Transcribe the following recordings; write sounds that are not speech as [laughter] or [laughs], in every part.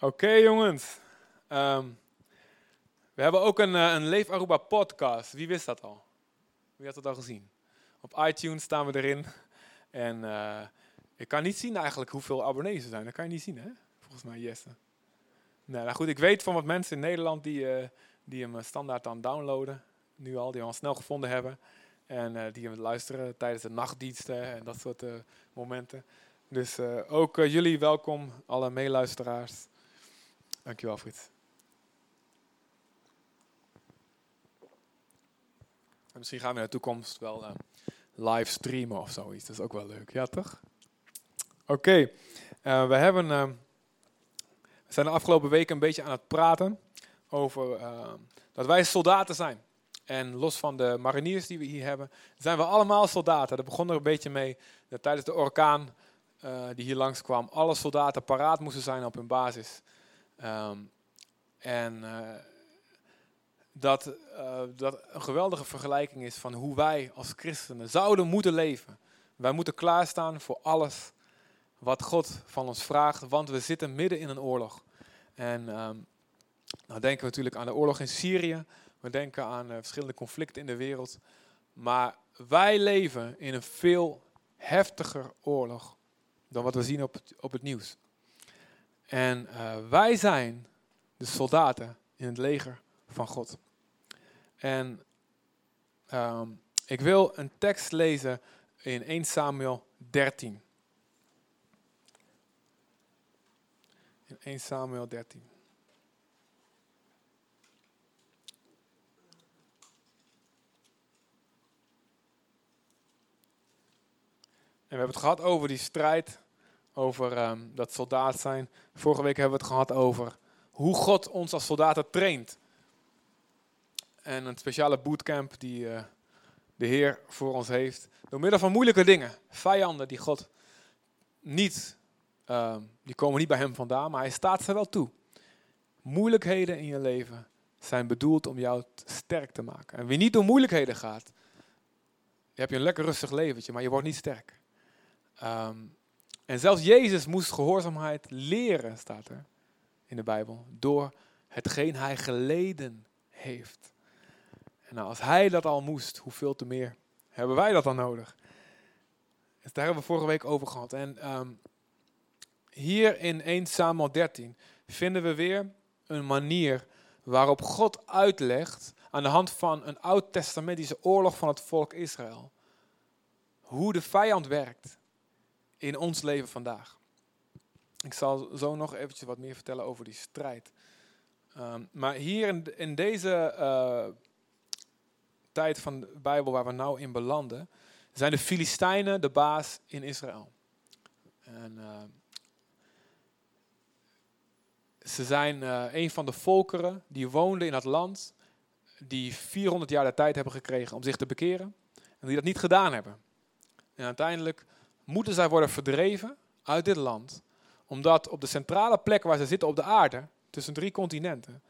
Oké jongens, Ehm, we hebben ook een, eh, een Leef Aruba podcast. Wie wist dat al? Wie had dat al gezien? Op iTunes staan we erin. En eh, ik kan niet zien eigenlijk hoeveel abonnees er zijn. Dat kan je niet zien, hè? Volgens mij, Jesse. Nee, nou goed, ik weet van wat mensen in Nederland die, eh, die hem standaard aan downloaden. Nu al, die hem al snel gevonden hebben. En die hem luisteren tijdens de nachtdiensten en dat soort momenten. Dus ook jullie welkom, alle meeluisteraars. Dankjewel, Frits. En misschien gaan we in de toekomst wel eh, live streamen of zoiets. Dat is ook wel leuk, ja toch? Oké, eh, we hebben... eh, we zijn de afgelopen weken een beetje aan het praten over dat wij soldaten zijn. En los van de mariniers die we hier hebben, zijn we allemaal soldaten. Dat begon er een beetje mee dat tijdens de orkaan die hier langskwam, alle soldaten paraat moesten zijn op hun basis. Ehm, en eh, dat eh, dat een geweldige vergelijking is van hoe wij als christenen zouden moeten leven. Wij moeten klaarstaan voor alles wat God van ons vraagt, want we zitten midden in een oorlog. En nou denken we natuurlijk aan de oorlog in Syrië, we denken aan eh, verschillende conflicten in de wereld. Maar wij leven in een veel heftiger oorlog dan wat we zien op op het nieuws. En eh, wij zijn de soldaten in het leger van God. En ehm, ik wil een tekst lezen in 1 Samuel 13. In 1 Samuel 13. En we hebben het gehad over die strijd, over ehm, dat soldaat zijn. Vorige week hebben we het gehad over hoe God ons als soldaten traint. En een speciale bootcamp die eh, de Heer voor ons heeft. Door middel van moeilijke dingen. Vijanden die God niet, ehm, die komen niet bij hem vandaan, maar hij staat ze wel toe. Moeilijkheden in je leven zijn bedoeld om jou sterk te maken. En wie niet door moeilijkheden gaat, heb je een lekker rustig leventje, maar je wordt niet sterk. Ehm, en zelfs Jezus moest gehoorzaamheid leren, staat er in de Bijbel, door hetgeen hij geleden heeft. En nou, als hij dat al moest, hoeveel te meer hebben wij dat dan nodig? Dus daar hebben we vorige week over gehad. En ehm, hier in 1 Samuel 13 vinden we weer een manier waarop God uitlegt aan de hand van een oud-testamentische oorlog van het volk Israël. Hoe de vijand werkt in ons leven vandaag. Ik zal zo nog eventjes wat meer vertellen over die strijd. Ehm, maar hier in, in deze eh, tijd van de Bijbel waar we nou in belanden, zijn de Filistijnen de baas in Israël. En, eh, ze zijn eh, een van de volkeren die woonden in het land, die 400 jaar de tijd hebben gekregen om zich te bekeren, en die dat niet gedaan hebben. En uiteindelijk moeten zij worden verdreven uit dit land, omdat op de centrale plek waar ze zitten op de aarde, tussen drie continenten,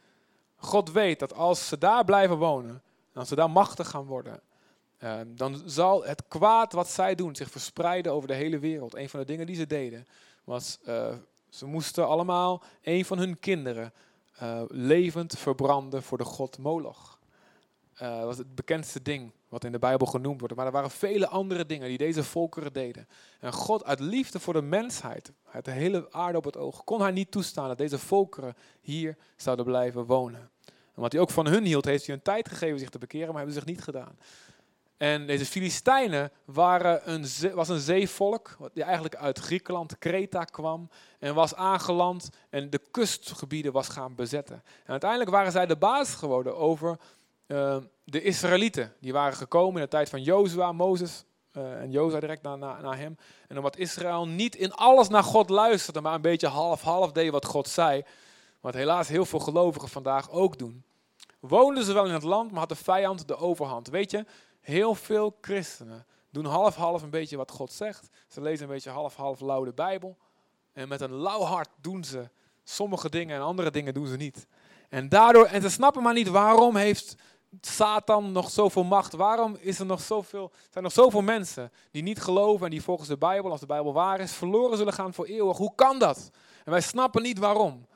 God weet dat als ze daar blijven wonen, en als ze daar machtig gaan worden, eh, dan zal het kwaad wat zij doen zich verspreiden over de hele wereld. Een van de dingen die ze deden was, eh, ze moesten allemaal een van hun kinderen eh, levend verbranden voor de god Moloch. Dat was het bekendste ding wat in de Bijbel genoemd wordt. Maar er waren vele andere dingen die deze volkeren deden. En God uit liefde voor de mensheid, uit de hele aarde op het oog, kon hij niet toestaan dat deze volkeren hier zouden blijven wonen. En wat hij ook van hun hield, heeft hij hun tijd gegeven zich te bekeren, maar hebben ze zich niet gedaan. En deze Filistijnen waren een, was een zeevolk, wat eigenlijk uit Griekenland, Kreta kwam en was aangeland en de kustgebieden was gaan bezetten. En uiteindelijk waren zij de baas geworden over eh, de Israëlieten. Die waren gekomen in de tijd van Jozua, Mozes eh, en Jozua direct na, na, na hem. En omdat Israël niet in alles naar God luisterde, maar een beetje half-half deed wat God zei, wat helaas heel veel gelovigen vandaag ook doen, woonden ze wel in het land, maar had de vijand de overhand. Weet je, heel veel christenen doen half-half een beetje wat God zegt. Ze lezen een beetje half-half lauw de Bijbel. En met een lauw hart doen ze sommige dingen en andere dingen doen ze niet. En daardoor, en ze snappen maar niet waarom heeft Satan nog zoveel macht. Waarom is er nog zoveel, zijn er nog zoveel mensen die niet geloven en die volgens de Bijbel, als de Bijbel waar is, verloren zullen gaan voor eeuwig? Hoe kan dat? En wij snappen niet waarom.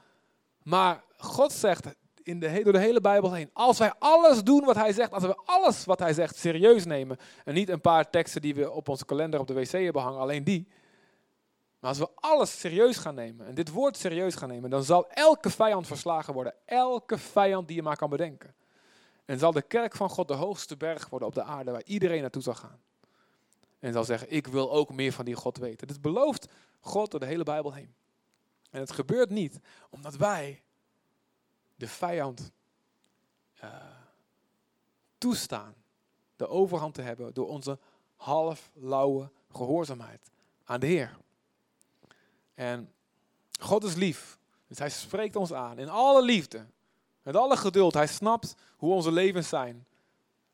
Maar God zegt in de, door de hele Bijbel heen, als wij alles doen wat hij zegt, als we alles wat hij zegt serieus nemen, en niet een paar teksten die we op onze kalender op de wc hebben hangen, alleen die. Maar als we alles serieus gaan nemen, en dit woord serieus gaan nemen, dan zal elke vijand verslagen worden. Elke vijand die je maar kan bedenken. En zal de kerk van God de hoogste berg worden op de aarde waar iedereen naartoe zal gaan. En zal zeggen, ik wil ook meer van die God weten. Dit belooft God door de hele Bijbel heen. En het gebeurt niet omdat wij de vijand uh, toestaan de overhand te hebben door onze halflauwe gehoorzaamheid aan de Heer. En God is lief, dus Hij spreekt ons aan in alle liefde, met alle geduld. Hij snapt hoe onze levens zijn.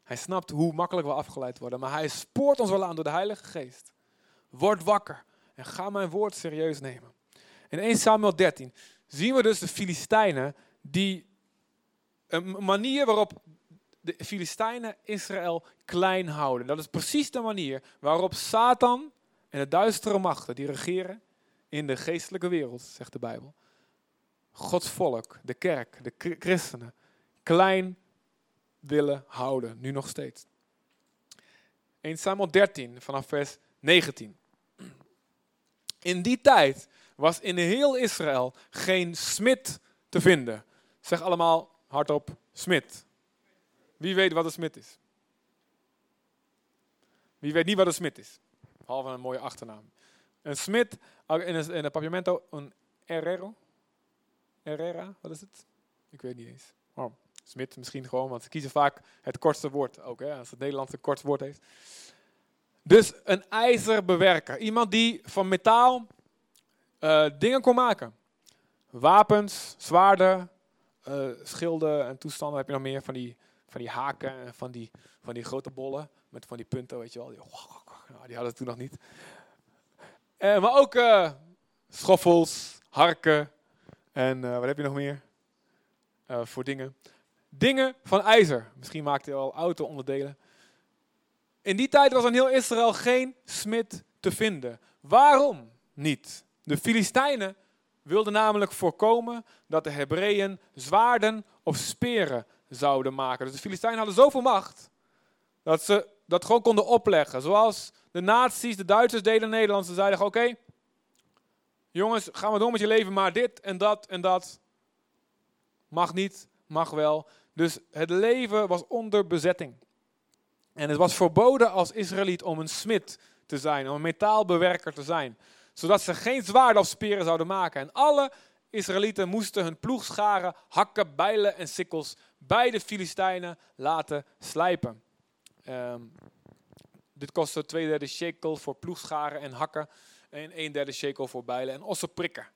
Hij snapt hoe makkelijk we afgeleid worden, maar Hij spoort ons wel aan door de Heilige Geest. Word wakker en ga mijn woord serieus nemen. In 1 Samuel 13 zien we dus de Filistijnen die een manier waarop de Filistijnen Israël klein houden. Dat is precies de manier waarop Satan en de duistere machten die regeren in de geestelijke wereld, zegt de Bijbel. Gods volk, de kerk, de christenen, klein willen houden, nu nog steeds. 1 Samuel 13 vanaf vers 19. In die tijd was in heel Israël geen smid te vinden. Zeg allemaal hardop smid. Wie weet wat een smid is? Wie weet niet wat een smid is? Behalve een mooie achternaam. Een smid in een, in een papiamento. Herrera, wat is het? Ik weet niet eens. Oh, smid misschien gewoon, want ze kiezen vaak het kortste woord ook, hè, als het Nederlands een kort woord heeft. Dus een ijzerbewerker. Iemand die van metaal uh, dingen kon maken. Wapens, zwaarden, uh, schilden en toestanden. heb je nog meer van die, van die haken en van die, van die grote bollen. Met van die punten, weet je wel. Die, nou, die hadden ze toen nog niet. Uh, maar ook schoffels, harken. En wat heb je nog meer? voor dingen. Dingen van ijzer. Misschien maakte hij al auto-onderdelen. In die tijd was in heel Israël geen smid te vinden. Waarom niet? De Filistijnen wilden namelijk voorkomen dat de Hebreeën zwaarden of speren zouden maken. Dus de Filistijnen hadden zoveel macht dat ze dat gewoon konden opleggen. Zoals de nazi's, de Duitsers deden in Nederland. Ze zeiden oké, jongens, ga maar door met je leven, maar dit en dat en dat mag niet, mag wel. Dus het leven was onder bezetting. En het was verboden als Israëliet om een smid te zijn, om een metaalbewerker te zijn zodat ze geen zwaarden of speren zouden maken. En alle Israëlieten moesten hun ploegscharen, hakken, bijlen en sikkels bij de Filistijnen laten slijpen. Um, dit kostte twee derde shekel voor ploegscharen en hakken en een derde shekel voor bijlen en ossen prikken.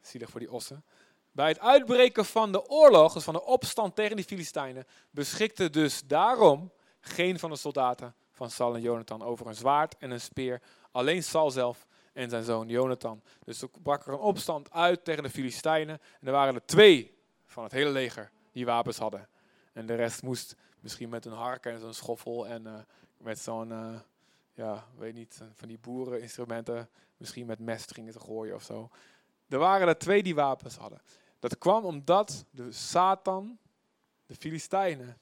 Zielig voor die ossen. Bij het uitbreken van de oorlog, dus van de opstand tegen die Filistijnen, beschikte dus daarom geen van de soldaten van Saul en Jonathan over een zwaard en een speer. Alleen Saul zelf en zijn zoon Jonathan. Dus er brak er een opstand uit tegen de Filistijnen. En er waren er twee van het hele leger die wapens hadden. En de rest moest misschien met een hark en zo'n schoffel en uh, met zo'n, uh, ja, weet niet, van die boereninstrumenten. Misschien met mest gingen ze gooien of zo. Er waren er twee die wapens hadden. Dat kwam omdat de Satan, de Filistijnen,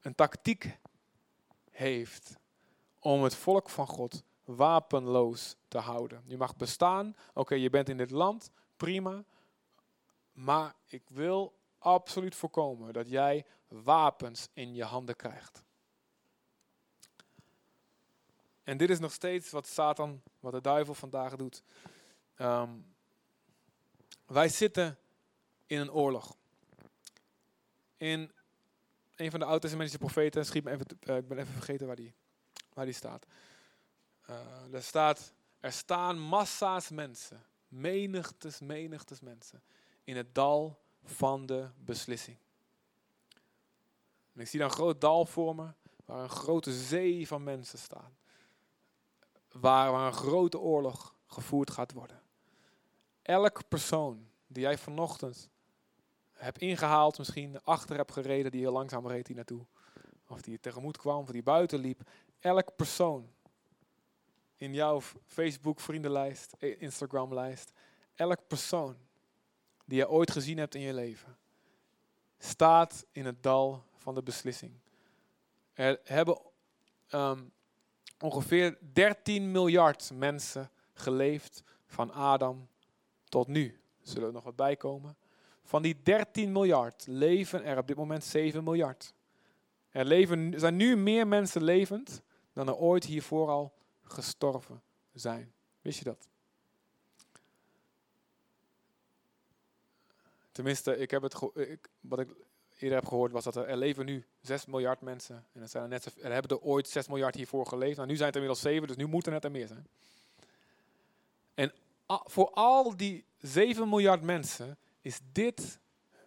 een tactiek heeft om het volk van God wapenloos te houden. Je mag bestaan, oké, je bent in dit land, prima. Maar ik wil absoluut voorkomen dat jij wapens in je handen krijgt. En dit is nog steeds wat Satan, wat de duivel vandaag doet. Ehm, wij zitten in een oorlog. In een van de oud-testamentische profeten, schiet me even, uh, ik ben even vergeten waar die, waar die staat. Er staat, er staan massa's mensen, menigtes, menigtes mensen, in het dal van de beslissing. Ik zie dan een groot dal voor me, waar een grote zee van mensen staan. Waar, een grote oorlog gevoerd gaat worden. Elk persoon die jij vanochtend hebt ingehaald, misschien achter hebt gereden, die heel langzaam reed hier naartoe. Of die tegemoet kwam, of die buiten liep. Elk persoon in jouw Facebook vriendenlijst, Instagram lijst, elk persoon die je ooit gezien hebt in je leven, staat in het dal van de beslissing. Er hebben ehm, ongeveer 13 miljard mensen geleefd van Adam tot nu. Zullen er nog wat bij komen. Van die 13 miljard leven er op dit moment 7 miljard. Er, leven, zijn nu meer mensen levend dan er ooit hiervoor al gestorven zijn. Wist je dat? Tenminste, ik heb het wat ik eerder heb gehoord was dat er, leven nu 6 miljard mensen. En er, zijn er, net, er hebben er ooit 6 miljard hiervoor geleefd. Nou, nu zijn het inmiddels 7, dus nu moeten het er meer zijn. En voor al die 7 miljard mensen is dit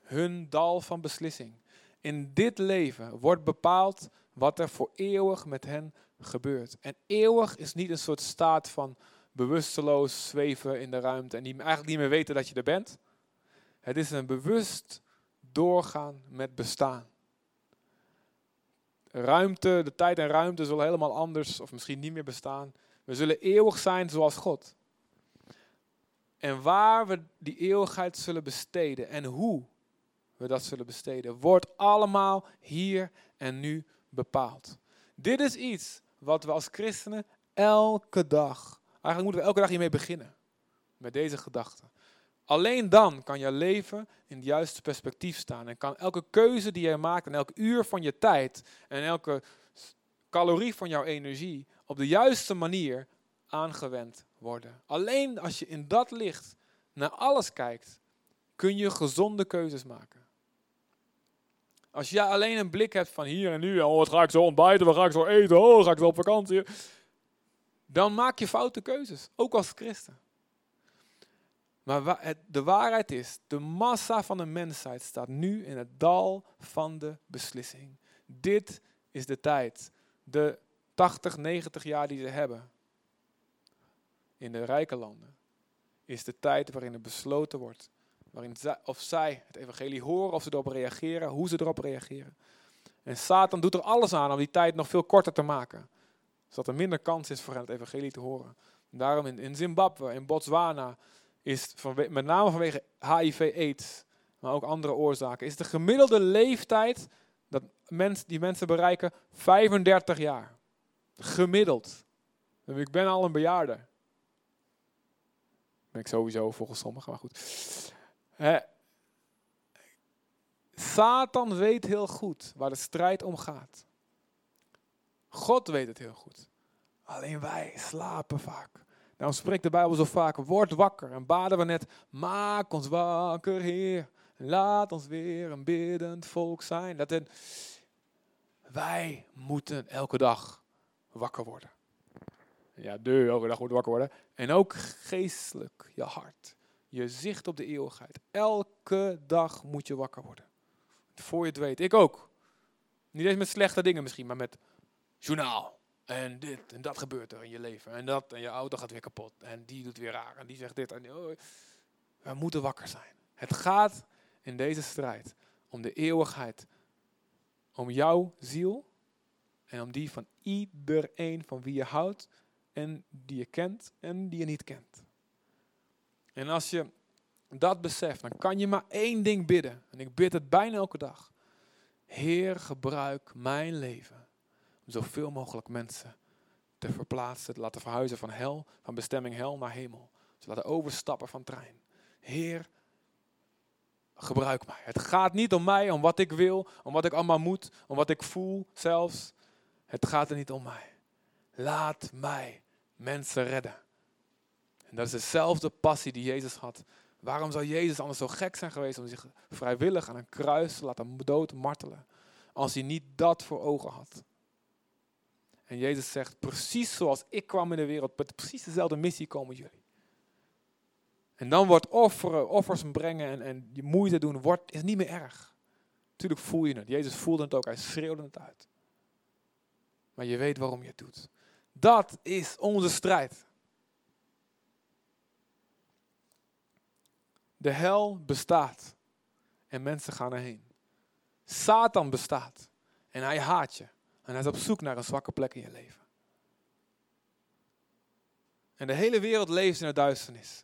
hun dal van beslissing. In dit leven wordt bepaald wat er voor eeuwig met hen gebeurt. En eeuwig is niet een soort staat van bewusteloos zweven in de ruimte en die eigenlijk niet meer weten dat je er bent. Het is een bewust doorgaan met bestaan. Ruimte, de tijd en ruimte zullen helemaal anders of misschien niet meer bestaan. We zullen eeuwig zijn zoals God. En waar we die eeuwigheid zullen besteden en hoe we dat zullen besteden, wordt allemaal hier en nu bepaald. Dit is iets wat we als christenen elke dag, eigenlijk moeten we elke dag hiermee beginnen. Met deze gedachten. Alleen dan kan je leven in het juiste perspectief staan. En kan elke keuze die je maakt en elk uur van je tijd en elke calorie van jouw energie op de juiste manier aangewend worden. Alleen als je in dat licht naar alles kijkt, kun je gezonde keuzes maken. Als je alleen een blik hebt van hier en nu, oh, wat ga ik zo ontbijten, wat ga ik zo eten, oh, ga ik zo op vakantie, dan maak je foute keuzes, ook als christen. Maar de waarheid is, de massa van de mensheid staat nu in het dal van de beslissing. Dit is de tijd, de 80, 90 jaar die ze hebben in de rijke landen, is de tijd waarin er besloten wordt. Waarin zij, of zij het evangelie horen, of ze erop reageren, hoe ze erop reageren. En Satan doet er alles aan om die tijd nog veel korter te maken. Zodat er minder kans is voor hen het evangelie te horen. daarom in, in Zimbabwe, in Botswana, is met name vanwege HIV-AIDS, maar ook andere oorzaken, is de gemiddelde leeftijd dat die mensen bereiken 35 jaar. Gemiddeld. Ik ben al een bejaarde. Ben ik sowieso volgens sommigen, maar goed. Satan weet heel goed waar de strijd om gaat. God weet het heel goed. Alleen wij slapen vaak. Daarom spreekt de Bijbel zo vaak, word wakker. En baden we net, maak ons wakker, Heer. Laat ons weer een biddend volk zijn. Dat wij moeten elke dag wakker worden. Ja, de elke dag moet wakker worden. En ook geestelijk, je hart. Je zicht op de eeuwigheid. Elke dag moet je wakker worden. Voor je het weet. Ik ook. Niet eens met slechte dingen misschien, maar met journaal. En dit en dat gebeurt er in je leven. En dat en je auto gaat weer kapot. En die doet weer raar. En die zegt dit. En oh. We moeten wakker zijn. Het gaat in deze strijd om de eeuwigheid. Om jouw ziel. En om die van iedereen van wie je houdt. En die je kent en die je niet kent. En als je dat beseft, dan kan je maar één ding bidden. En ik bid het bijna elke dag. Heer, gebruik mijn leven om zoveel mogelijk mensen te verplaatsen, te laten verhuizen van hel, van bestemming hel naar hemel. Ze laten overstappen van trein. Heer, gebruik mij. Het gaat niet om mij, om wat ik wil, om wat ik allemaal moet, om wat ik voel zelfs. Het gaat er niet om mij. Laat mij mensen redden. En dat is dezelfde passie die Jezus had. Waarom zou Jezus anders zo gek zijn geweest om zich vrijwillig aan een kruis te laten dood martelen? Als hij niet dat voor ogen had. En Jezus zegt, precies zoals ik kwam in de wereld, met precies dezelfde missie komen jullie. En dan wordt offeren, offers brengen en, en die moeite doen, wordt, is niet meer erg. Natuurlijk voel je het. Jezus voelde het ook, hij schreeuwde het uit. Maar je weet waarom je het doet. Dat is onze strijd. De hel bestaat en mensen gaan erheen. Satan bestaat en hij haat je. En hij is op zoek naar een zwakke plek in je leven. En de hele wereld leeft in de duisternis.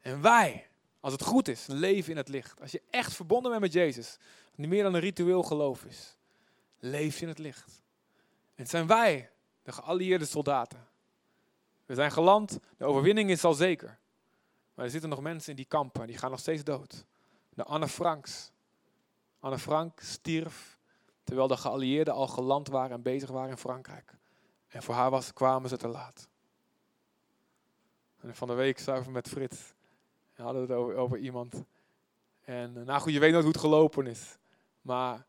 En wij, Als het goed is, leven in het licht. Als je echt verbonden bent met Jezus, niet meer dan een ritueel geloof is, leef je in het licht. En het zijn wij, de geallieerde soldaten. We zijn geland, de overwinning is al zeker. Maar er zitten nog mensen in die kampen, die gaan nog steeds dood. De Anne Franks. Anne Frank stierf terwijl de geallieerden al geland waren en bezig waren in Frankrijk. En voor haar was, kwamen ze te laat. En van de week zaten we met Frits. En hadden het over, iemand. En eh, nou goed, je weet nooit hoe het gelopen is. Maar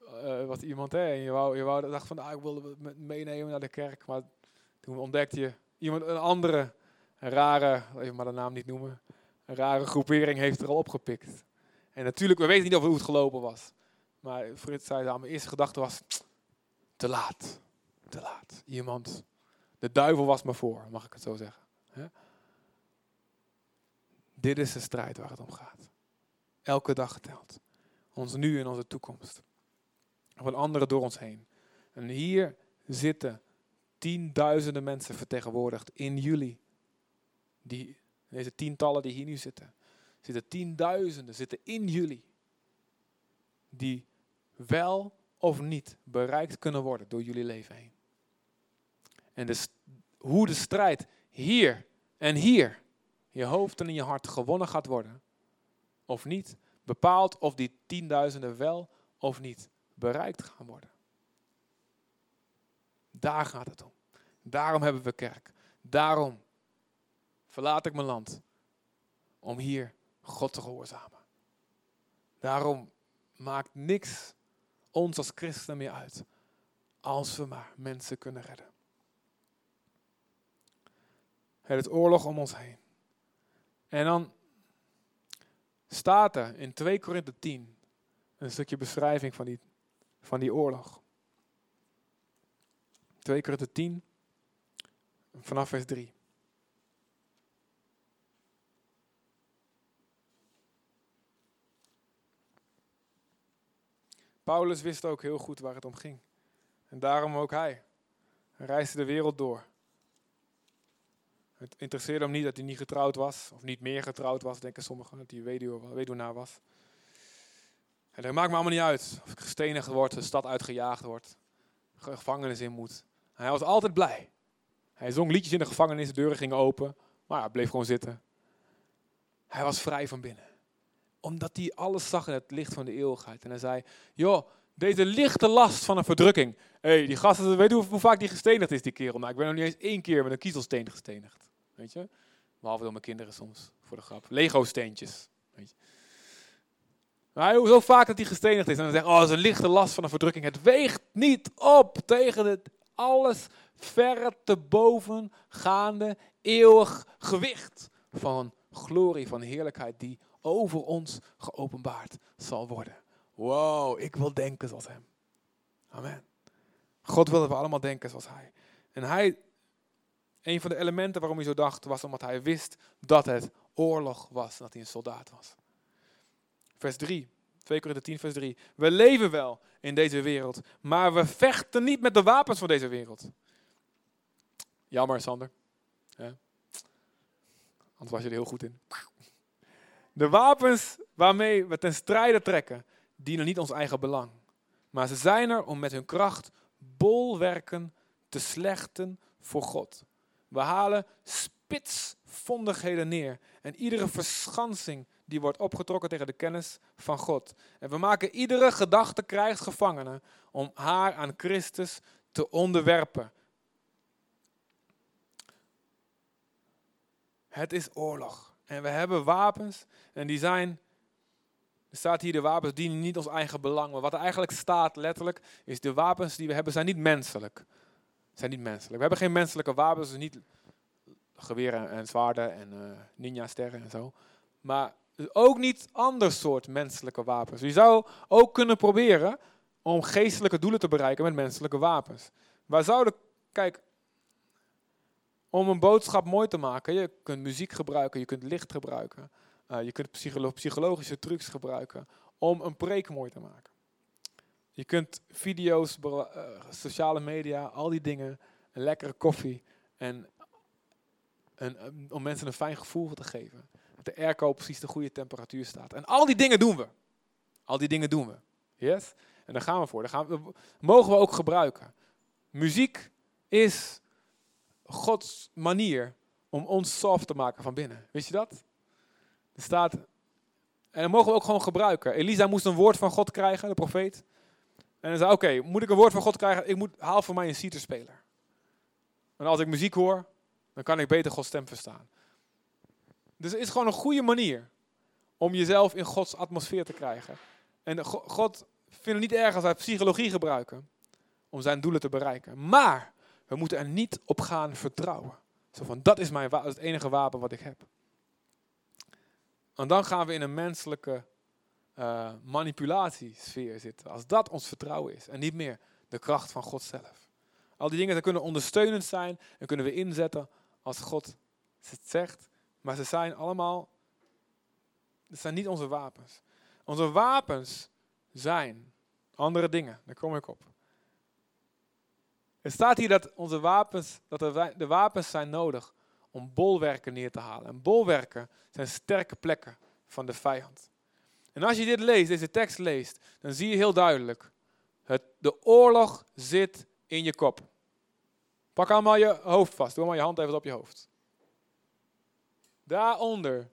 uh, was iemand, en je wou, je wou dacht van, ah, ik wilde het meenemen naar de kerk. Maar toen ontdekte je, iemand, een andere, een rare, even maar de naam niet noemen, een rare groepering heeft er al opgepikt. En natuurlijk, we weten niet of hoe het gelopen was. Maar Frits zei, dat mijn eerste gedachte was, te laat, te laat. Iemand, de duivel was me voor, mag ik het zo zeggen. Dit is de strijd waar het om gaat. Elke dag geteld. Ons nu en onze toekomst. Van anderen door ons heen. En hier zitten tienduizenden mensen vertegenwoordigd in jullie. Die, deze tientallen die hier nu zitten. Zitten tienduizenden, zitten in jullie. Die wel of niet bereikt kunnen worden door jullie leven heen. En hoe de strijd hier en hier, je hoofd en in je hart gewonnen gaat worden, of niet, bepaalt of die tienduizenden wel of niet bereikt gaan worden. Daar gaat het om. Daarom hebben we kerk. Daarom verlaat ik mijn land om hier God te gehoorzamen. Daarom maakt niks ons als christenen meer uit als we maar mensen kunnen redden. Het is oorlog om ons heen. En dan staat er in 2 Korinthe 10 een stukje beschrijving van die, van die oorlog. 2 Korinthe 10, vanaf vers 3. Paulus wist ook heel goed waar het om ging. En daarom ook hij. Hij reisde de wereld door. Het interesseerde hem niet dat hij niet getrouwd was, of niet meer getrouwd was, denken sommigen, dat hij weduwnaar was. En dat maakt me allemaal niet uit of ik gestenigd word, de stad uitgejaagd word, gevangenis in moet. Hij was altijd blij. Hij zong liedjes in de gevangenis, de deuren gingen open, maar hij bleef gewoon zitten. Hij was vrij van binnen. Omdat hij alles zag in het licht van de eeuwigheid. En hij zei, joh, deze lichte last van een verdrukking. Hé, hey, die gasten, weet je hoe, vaak die gestenigd is, die kerel? Nou, ik ben nog niet eens één keer met een kiezelsteen gestenigd. Weet je? Behalve door mijn kinderen soms, voor de grap. Lego-steentjes. Weet je? Maar zo vaak dat hij gestenigd is. En dan zegt, oh, dat is een lichte last van een verdrukking. Het weegt niet op tegen het alles verre te boven gaande eeuwig gewicht van glorie, van heerlijkheid die over ons geopenbaard zal worden. Wow, ik wil denken zoals hem. Amen. God wil dat we allemaal denken zoals hij. En hij, een van de elementen waarom hij zo dacht, was omdat hij wist dat het oorlog was, dat hij een soldaat was. Vers 3, 2 Korinther 10, vers 3. We leven wel in deze wereld, maar we vechten niet met de wapens van deze wereld. Jammer, Sander. Ja. Anders was je er heel goed in. De wapens waarmee we ten strijde trekken, dienen niet ons eigen belang. Maar ze zijn er om met hun kracht bolwerken te slechten voor God. We halen spitsvondigheden neer en iedere verschansing die wordt opgetrokken tegen de kennis van God. En we maken iedere gedachte krijgsgevangene om haar aan Christus te onderwerpen. Het is oorlog. En we hebben wapens en die zijn er staat hier, de wapens dienen niet ons eigen belang. Maar wat er eigenlijk staat, letterlijk, is de wapens die we hebben zijn niet menselijk. Zijn niet menselijk. We hebben geen menselijke wapens, dus niet geweren en zwaarden en uh, ninja-sterren en zo. Maar ook niet ander soort menselijke wapens. Je zou ook kunnen proberen om geestelijke doelen te bereiken met menselijke wapens. Waar zouden, kijk, om een boodschap mooi te maken, je kunt muziek gebruiken, je kunt licht gebruiken. Uh, je kunt psycholo psychologische trucs gebruiken om een preek mooi te maken. Je kunt video's, uh, sociale media, al die dingen, een lekkere koffie en om mensen een fijn gevoel te geven. Dat de airco precies de goede temperatuur staat. En al die dingen doen we. Al die dingen doen we. Yes? En daar gaan we voor. Daar gaan we, mogen we ook gebruiken. Muziek is Gods manier om ons soft te maken van binnen. Wist je dat? Er staat, en dat mogen we ook gewoon gebruiken. Elisa moest een woord van God krijgen, de profeet. En hij zei, oké, moet ik een woord van God krijgen? Ik moet, haal voor mij een citerspeler. En als ik muziek hoor, dan kan ik beter Gods stem verstaan. Dus het is gewoon een goede manier om jezelf in Gods atmosfeer te krijgen. En God vindt het niet erg als wij psychologie gebruiken om zijn doelen te bereiken. Maar we moeten er niet op gaan vertrouwen. Zo van, dat is mijn het enige wapen wat ik heb. En dan gaan we in een menselijke uh, manipulatiesfeer zitten. Als dat ons vertrouwen is en niet meer de kracht van God zelf. Al die dingen kunnen ondersteunend zijn en kunnen we inzetten als God het zegt. Maar ze zijn allemaal, het zijn niet onze wapens. Onze wapens zijn andere dingen, daar kom ik op. Er staat hier dat onze wapens, dat de wapens zijn nodig om bolwerken neer te halen. En bolwerken zijn sterke plekken van de vijand. En als je dit leest, deze tekst leest, dan zie je heel duidelijk, het, de oorlog zit in je kop. Pak allemaal je hoofd vast, doe maar je hand even op je hoofd. Daaronder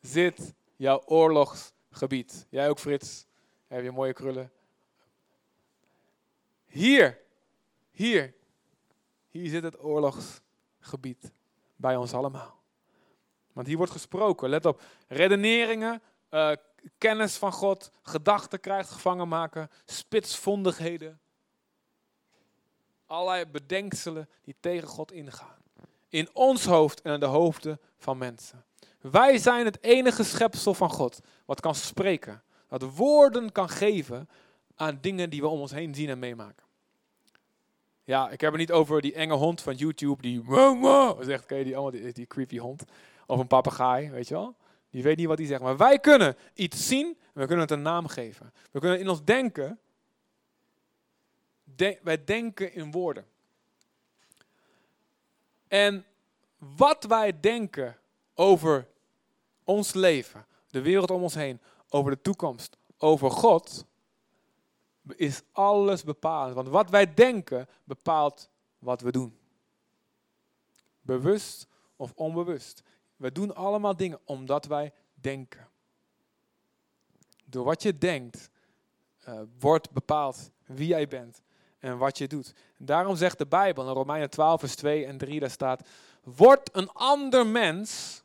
zit jouw oorlogsgebied. Jij ook Frits, heb je mooie krullen. Hier, hier, hier zit het oorlogsgebied bij ons allemaal. Want hier wordt gesproken, let op, redeneringen, uh, kennis van God, gedachten krijgt gevangen maken, spitsvondigheden. Allerlei bedenkselen die tegen God ingaan. In ons hoofd en in de hoofden van mensen. Wij zijn het enige schepsel van God wat kan spreken. Wat woorden kan geven aan dingen die we om ons heen zien en meemaken. Ja, ik heb het niet over die enge hond van YouTube die zegt, ken je die, allemaal, die, creepy hond? Of een papegaai, weet je wel? Die weet niet wat hij zegt. Maar wij kunnen iets zien en we kunnen het een naam geven. We kunnen in ons denken, wij denken in woorden. En wat wij denken over ons leven, de wereld om ons heen, over de toekomst, over God, is alles bepalend. Want wat wij denken bepaalt wat we doen. Bewust of onbewust. We doen allemaal dingen omdat wij denken. Door wat je denkt, uh, wordt bepaald wie jij bent en wat je doet. daarom zegt de Bijbel in Romeinen 12, vers 2 en 3, daar staat: Word een ander mens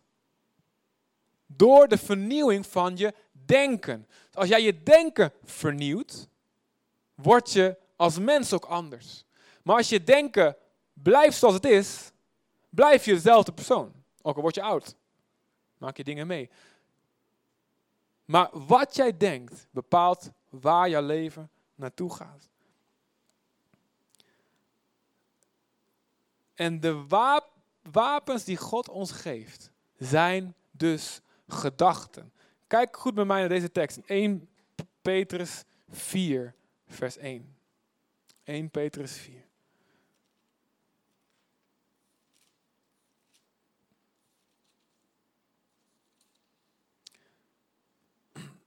door de vernieuwing van je denken. Als jij je denken vernieuwt, word je als mens ook anders. Maar als je denken blijft zoals het is, blijf je dezelfde persoon. Ook al word je oud. Maak je dingen mee. Maar wat jij denkt bepaalt waar jouw leven naartoe gaat. En de wapens die God ons geeft, zijn dus gedachten. Kijk goed met mij naar deze tekst. 1 Petrus 4, vers 1. 1 Petrus 4.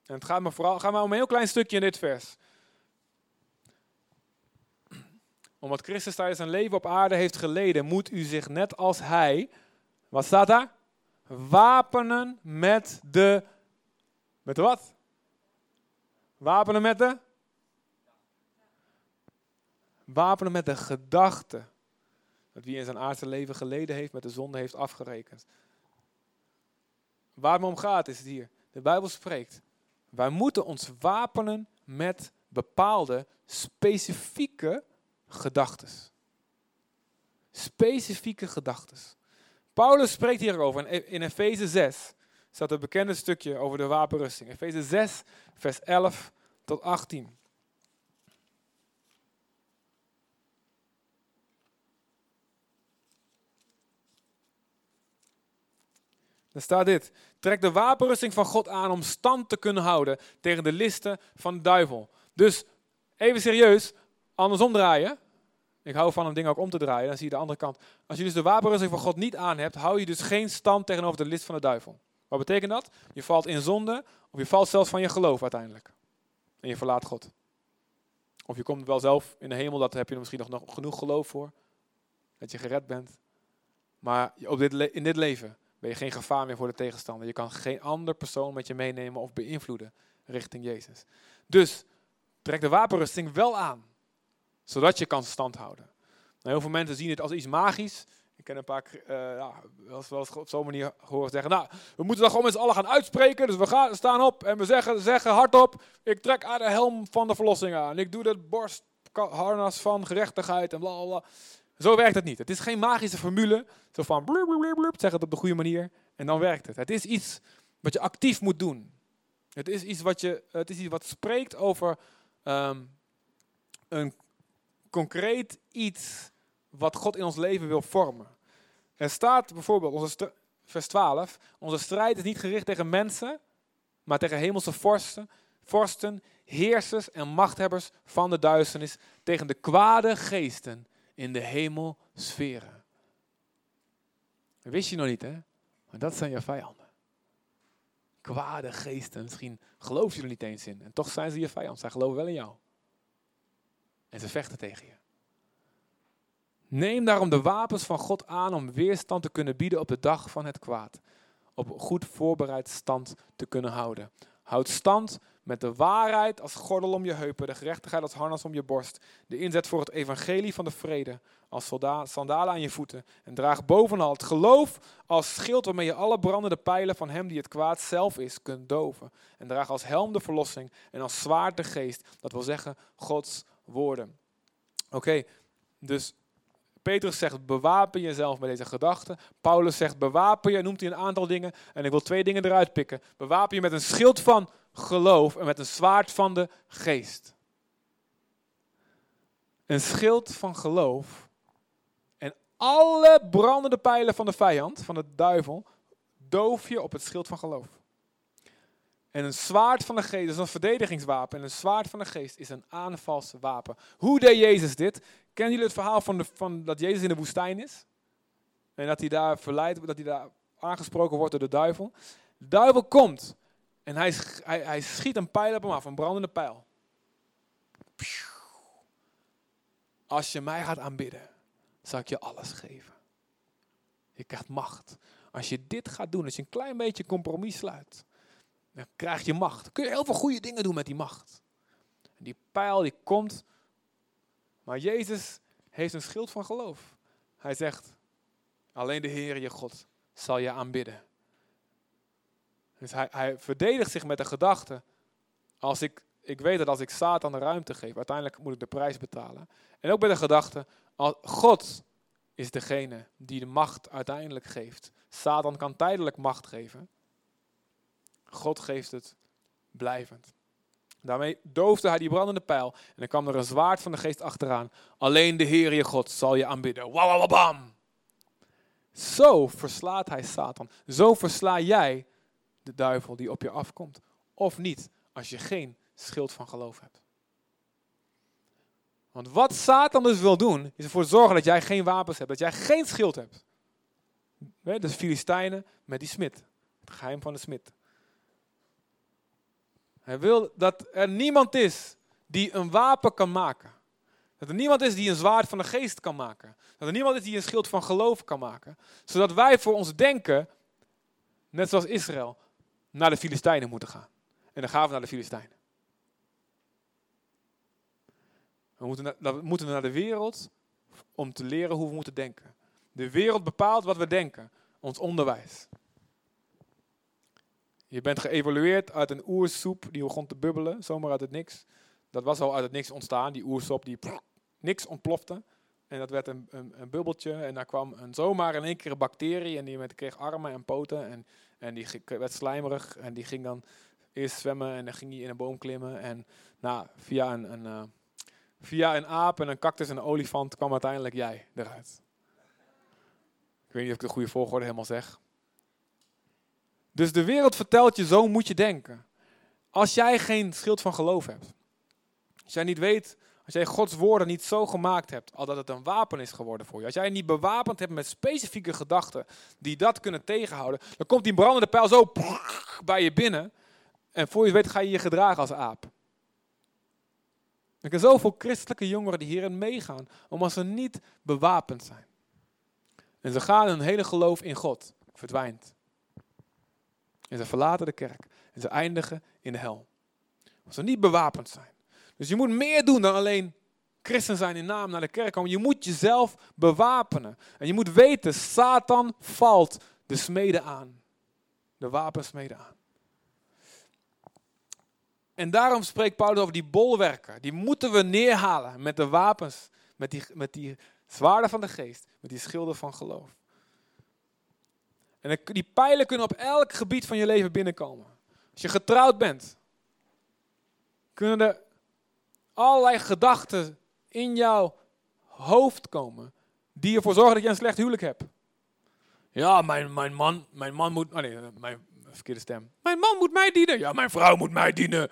En het gaat maar vooral gaat maar om een heel klein stukje in dit vers. Omdat Christus tijdens zijn leven op aarde heeft geleden, moet u zich net als hij, wat staat daar? Wapenen met de, met de wat? Wapenen met de? Wapenen met de gedachte. Dat wie in zijn aardse leven geleden heeft, met de zonde heeft afgerekend. Waar het om gaat is het hier. De Bijbel spreekt. Wij moeten ons wapenen met bepaalde specifieke gedachten. Specifieke gedachten. Paulus spreekt hierover in Efeze 6. Staat een bekende stukje over de wapenrusting. Efeze 6, vers 11 tot 18. Dan staat dit. Trek de wapenrusting van God aan om stand te kunnen houden tegen de listen van de duivel. Dus even serieus, andersom draaien. Ik hou van om dingen ook om te draaien, dan zie je de andere kant. Als je dus de wapenrusting van God niet aan hebt, hou je dus geen stand tegenover de list van de duivel. Wat betekent dat? Je valt in zonde of je valt zelfs van je geloof uiteindelijk. En je verlaat God. Of je komt wel zelf in de hemel, daar heb je misschien nog genoeg geloof voor. Dat je gered bent. Maar op dit in dit leven ben je geen gevaar meer voor de tegenstander. Je kan geen ander persoon met je meenemen of beïnvloeden richting Jezus. Dus trek de wapenrusting wel aan, zodat je kan stand houden. Nou, heel veel mensen zien het als iets magisch. Ik ken een paar, uh, ja, wel eens op zo'n manier horen zeggen, nou, we moeten dan gewoon met z'n allen gaan uitspreken. Dus we gaan, staan op en we zeggen, zeggen hardop, ik trek aan de helm van de verlossing aan. Ik doe het borstharnas van gerechtigheid en bla bla bla. Zo werkt het niet. Het is geen magische formule. Zo van blub, blub, blub, zeg het op de goede manier en dan werkt het. Het is iets wat je actief moet doen. Het is iets wat, je, het is iets wat spreekt over um, een concreet iets wat God in ons leven wil vormen. Er staat bijvoorbeeld, onze vers 12, onze strijd is niet gericht tegen mensen, maar tegen hemelse vorsten, vorsten, heersers en machthebbers van de duisternis, tegen de kwade geesten in de hemelsferen. Dat wist je nog niet, hè? Maar dat zijn je vijanden. Kwade geesten, misschien geloof je er niet eens in. En toch zijn ze je vijand, zij geloven wel in jou. En ze vechten tegen je. Neem daarom de wapens van God aan om weerstand te kunnen bieden op de dag van het kwaad. Op goed voorbereid stand te kunnen houden. Houd stand met de waarheid als gordel om je heupen, de gerechtigheid als harnas om je borst, de inzet voor het evangelie van de vrede als sandalen aan je voeten en draag bovenal het geloof als schild waarmee je alle brandende pijlen van hem die het kwaad zelf is kunt doven. En draag als helm de verlossing en als zwaard de geest, dat wil zeggen Gods woorden. Oké, dus Petrus zegt bewapen jezelf met deze gedachten. Paulus zegt bewapen je, noemt hij een aantal dingen. En ik wil twee dingen eruit pikken. Bewapen je met een schild van geloof en met een zwaard van de geest. Een schild van geloof en alle brandende pijlen van de vijand, van de duivel, doof je op het schild van geloof. En een zwaard van de geest is een verdedigingswapen. En een zwaard van de geest is een aanvalswapen. Hoe deed Jezus dit? Kennen jullie het verhaal van, de, van dat Jezus in de woestijn is? En dat hij daar verleidt, dat hij daar aangesproken wordt door de duivel. De duivel komt en hij, hij, hij schiet een pijl op hem af, een brandende pijl. Als je mij gaat aanbidden, zal ik je alles geven. Je krijgt macht. Als je dit gaat doen, als je een klein beetje compromis sluit, dan krijg je macht. Dan kun je heel veel goede dingen doen met die macht. En die pijl die komt, maar Jezus heeft een schild van geloof. Hij zegt, alleen de Heer je God zal je aanbidden. Dus hij, hij verdedigt zich met de gedachte, als ik, ik weet dat als ik Satan de ruimte geef, uiteindelijk moet ik de prijs betalen. En ook met de gedachte, God is degene die de macht uiteindelijk geeft. Satan kan tijdelijk macht geven. God geeft het blijvend. Daarmee doofde hij die brandende pijl en dan kwam er een zwaard van de geest achteraan. Alleen de Heer je God zal je aanbidden. Wauw, Zo verslaat hij Satan. Zo versla jij de duivel die op je afkomt. Of niet, als je geen schild van geloof hebt. Want wat Satan dus wil doen, is ervoor zorgen dat jij geen wapens hebt, dat jij geen schild hebt. De Filistijnen met die smid. Het geheim van de smid. Hij wil dat er niemand is die een wapen kan maken. Dat er niemand is die een zwaard van de geest kan maken. Dat er niemand is die een schild van geloof kan maken. Zodat wij voor ons denken, net zoals Israël, naar de Filistijnen moeten gaan. En dan gaan we naar de Filistijnen. We moeten, naar, dan moeten we naar de wereld om te leren hoe we moeten denken. De wereld bepaalt wat we denken. Ons onderwijs. Je bent geëvalueerd uit een oersoep die begon te bubbelen, zomaar uit het niks. Dat was al uit het niks ontstaan, die oersoep die niks ontplofte. En dat werd een, een, bubbeltje en daar kwam een, zomaar in één keer een bacterie en die kreeg armen en poten en, en die werd slijmerig en die ging dan eerst zwemmen en dan ging hij in een boom klimmen en nou, via een, een uh, via een aap en een cactus en een olifant kwam uiteindelijk jij eruit. Ik weet niet of ik de goede volgorde helemaal zeg. Dus de wereld vertelt je, zo moet je denken. Als jij geen schild van geloof hebt. Als jij niet weet, als jij Gods woorden niet zo gemaakt hebt, al dat het een wapen is geworden voor je. Als jij niet bewapend hebt met specifieke gedachten die dat kunnen tegenhouden, dan komt die brandende pijl zo bij je binnen. En voor je weet ga je je gedragen als aap. Er zijn zoveel christelijke jongeren die hierin meegaan, omdat ze niet bewapend zijn. En ze gaan hun hele geloof in God verdwijnt. En ze verlaten de kerk. En ze eindigen in de hel. Als ze niet bewapend zijn. Dus je moet meer doen dan alleen christen zijn in naam naar de kerk komen. Je moet jezelf bewapenen. En je moet weten, Satan valt de smeden aan. De wapensmeden aan. En daarom spreekt Paulus over die bolwerken. Die moeten we neerhalen met de wapens, met die, met die zwaarden van de geest, met die schilden van geloof. En die pijlen kunnen op elk gebied van je leven binnenkomen. Als je getrouwd bent, kunnen er allerlei gedachten in jouw hoofd komen die ervoor zorgen dat je een slecht huwelijk hebt. Ja, mijn, mijn, man, mijn man moet. Oh nee, mijn verkeerde stem. Mijn man moet mij dienen. Ja, mijn vrouw moet mij dienen.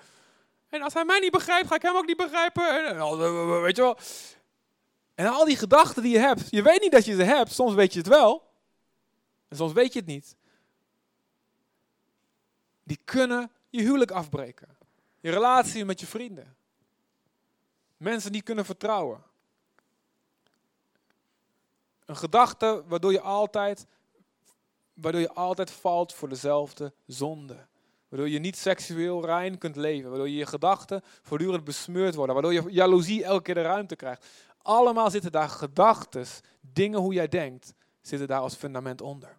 En als hij mij niet begrijpt, ga ik hem ook niet begrijpen. En, weet je wel. En al die gedachten die je hebt, je weet niet dat je ze hebt. Soms weet je het wel. En soms weet je het niet. Die kunnen je huwelijk afbreken. Je relatie met je vrienden. Mensen die kunnen vertrouwen. Een gedachte waardoor je altijd, waardoor je altijd valt voor dezelfde zonde. Waardoor je niet seksueel rein kunt leven. Waardoor je je gedachten voortdurend besmeurd worden. Waardoor je jaloezie elke keer de ruimte krijgt. Allemaal zitten daar gedachten, dingen hoe jij denkt, zitten daar als fundament onder.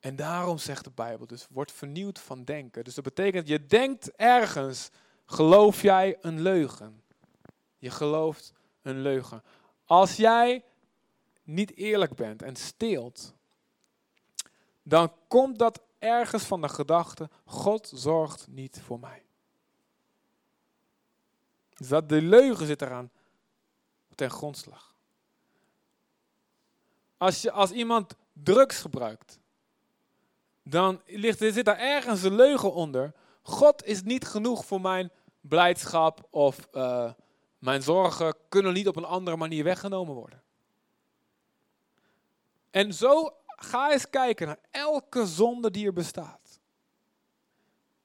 En daarom zegt de Bijbel dus, word vernieuwd van denken. Dus dat betekent, je denkt ergens, geloof jij een leugen. Je gelooft een leugen. Als jij niet eerlijk bent en steelt, dan komt dat ergens van de gedachte, God zorgt niet voor mij. Dus dat de leugen zit eraan ten grondslag. Als, je, als iemand drugs gebruikt, dan ligt, er zit daar ergens een leugen onder. God is niet genoeg voor mijn blijdschap of uh, mijn zorgen kunnen niet op een andere manier weggenomen worden. En zo ga eens kijken naar elke zonde die er bestaat.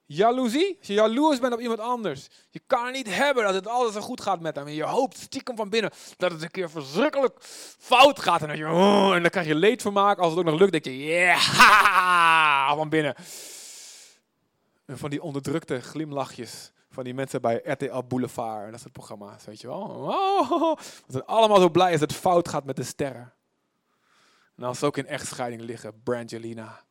Jaloezie, als je jaloers bent op iemand anders. Je kan niet hebben dat het altijd zo goed gaat met hem. En je hoopt stiekem van binnen dat het een keer verschrikkelijk fout gaat. En, oh, dan krijg je leedvermaak. Als het ook nog lukt, denk je, yeah, [laughs] van binnen. En van die onderdrukte glimlachjes van die mensen bij RTL Boulevard. En dat soort programma's, weet je wel. Oh, [laughs] we zijn allemaal zo blij als het fout gaat met de sterren. En als ze ook in echtscheiding liggen, Brangelina.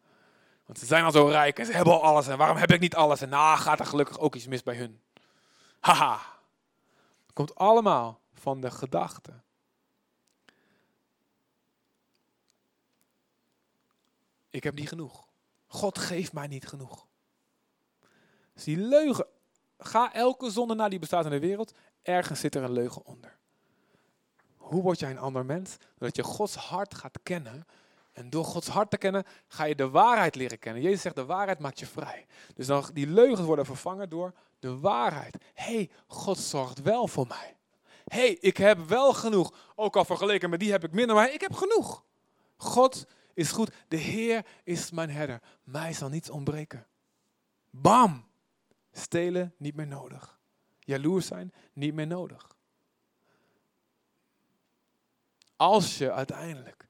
Want ze zijn al zo rijk en ze hebben al alles. En waarom heb ik niet alles? En nou gaat er gelukkig ook iets mis bij hun. Haha. Het komt allemaal van de gedachte. Ik heb niet genoeg. God geeft mij niet genoeg. Die leugen. Ga elke zonde naar die bestaat in de wereld. Ergens zit er een leugen onder. Hoe word jij een ander mens? Doordat je Gods hart gaat kennen en door Gods hart te kennen, ga je de waarheid leren kennen. Jezus zegt, de waarheid maakt je vrij. Dus dan, die leugens worden vervangen door de waarheid. Hé, hey, God zorgt wel voor mij. Hé, hey, ik heb wel genoeg. Ook al vergeleken met die heb ik minder, maar ik heb genoeg. God is goed. De Heer is mijn herder. Mij zal niets ontbreken. Bam! Stelen niet meer nodig. Jaloers zijn niet meer nodig. Als je uiteindelijk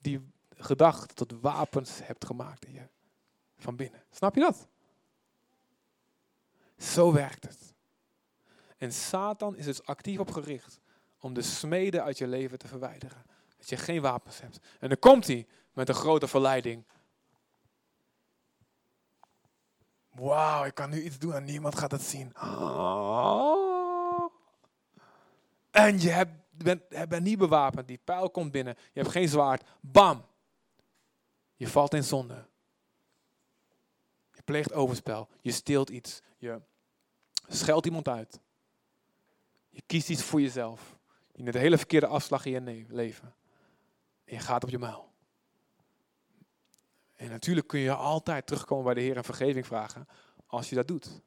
die gedachten tot wapens hebt gemaakt in je. Van binnen. Snap je dat? Zo werkt het. En Satan is dus actief op gericht om de smeden uit je leven te verwijderen. Dat je geen wapens hebt. En dan komt hij met een grote verleiding. Wauw, ik kan nu iets doen en niemand gaat het zien. En je bent niet bewapend. Die pijl komt binnen. Je hebt geen zwaard. Bam. Je valt in zonde. Je pleegt overspel. Je steelt iets. Je scheldt iemand uit. Je kiest iets voor jezelf. Je neemt de hele verkeerde afslag in je leven. En je gaat op je muil. En natuurlijk kun je altijd terugkomen bij de Heer en vergeving vragen als je dat doet.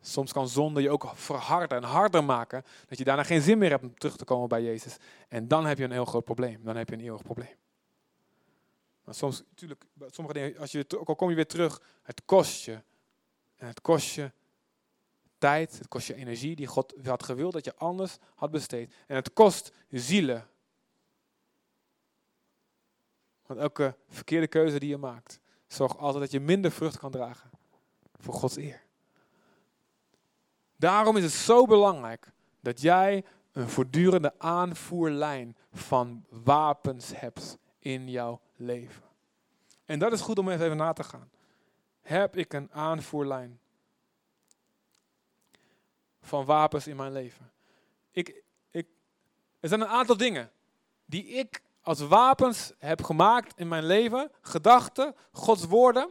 Soms kan zonde je ook verharden en harder maken, dat je daarna geen zin meer hebt om terug te komen bij Jezus. En dan heb je een heel groot probleem. Dan heb je een eeuwig probleem. Maar soms, natuurlijk, sommige dingen, als je, ook al kom je weer terug, het kost je. En het kost je tijd, het kost je energie die God had gewild dat je anders had besteed. En het kost zielen. Want elke verkeerde keuze die je maakt, zorgt altijd dat je minder vrucht kan dragen voor Gods eer. Daarom is het zo belangrijk dat jij een voortdurende aanvoerlijn van wapens hebt in jouw leven. En dat is goed om even na te gaan. Heb ik een aanvoerlijn van wapens in mijn leven? Ik, ik, er zijn een aantal dingen die ik als wapens heb gemaakt in mijn leven. Gedachten, Gods woorden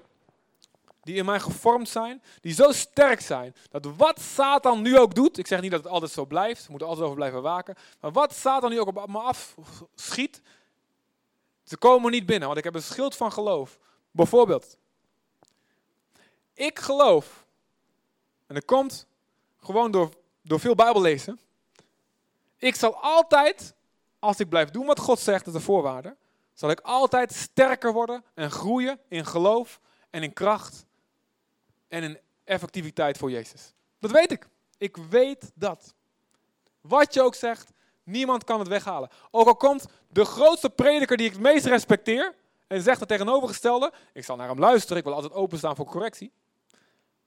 die in mij gevormd zijn, die zo sterk zijn, dat wat Satan nu ook doet, ik zeg niet dat het altijd zo blijft, we moeten altijd over blijven waken, maar wat Satan nu ook op me afschiet, ze komen niet binnen, want ik heb een schild van geloof. Bijvoorbeeld, ik geloof, en dat komt gewoon door, door veel Bijbel lezen, ik zal altijd, als ik blijf doen wat God zegt, dat is de voorwaarde, zal ik altijd sterker worden en groeien in geloof en in kracht en een effectiviteit voor Jezus. Dat weet ik. Ik weet dat. Wat je ook zegt, niemand kan het weghalen. Ook al komt de grootste prediker die ik het meest respecteer en zegt het tegenovergestelde, ik zal naar hem luisteren, ik wil altijd openstaan voor correctie.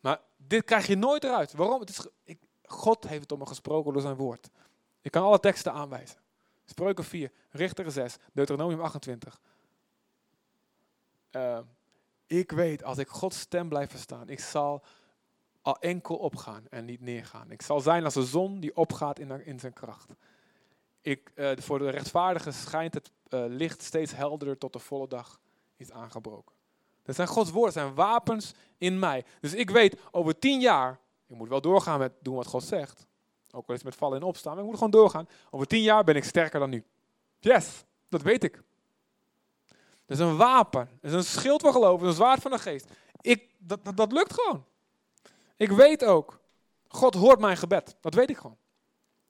Maar dit krijg je nooit eruit. Waarom? Het is, ik, God heeft het om me gesproken door zijn woord. Ik kan alle teksten aanwijzen. Spreuken 4, Richter 6, Deuteronomium 28. Uh, ik weet, als ik Gods stem blijf verstaan, ik zal al enkel opgaan en niet neergaan. Ik zal zijn als de zon die opgaat in, in zijn kracht. Ik, uh, voor de rechtvaardigen schijnt het uh, licht steeds helderder tot de volle dag is aangebroken. Dat zijn Gods woorden, zijn wapens in mij. Dus ik weet, over tien jaar, ik moet wel doorgaan met doen wat God zegt. Ook is het met vallen en opstaan, maar ik moet gewoon doorgaan. Over tien jaar ben ik sterker dan nu. Yes, dat weet ik. Dat is een wapen. Dat is een schild van geloof. een zwaard van de geest. Ik, dat, dat, lukt gewoon. Ik weet ook. God hoort mijn gebed. Dat weet ik gewoon.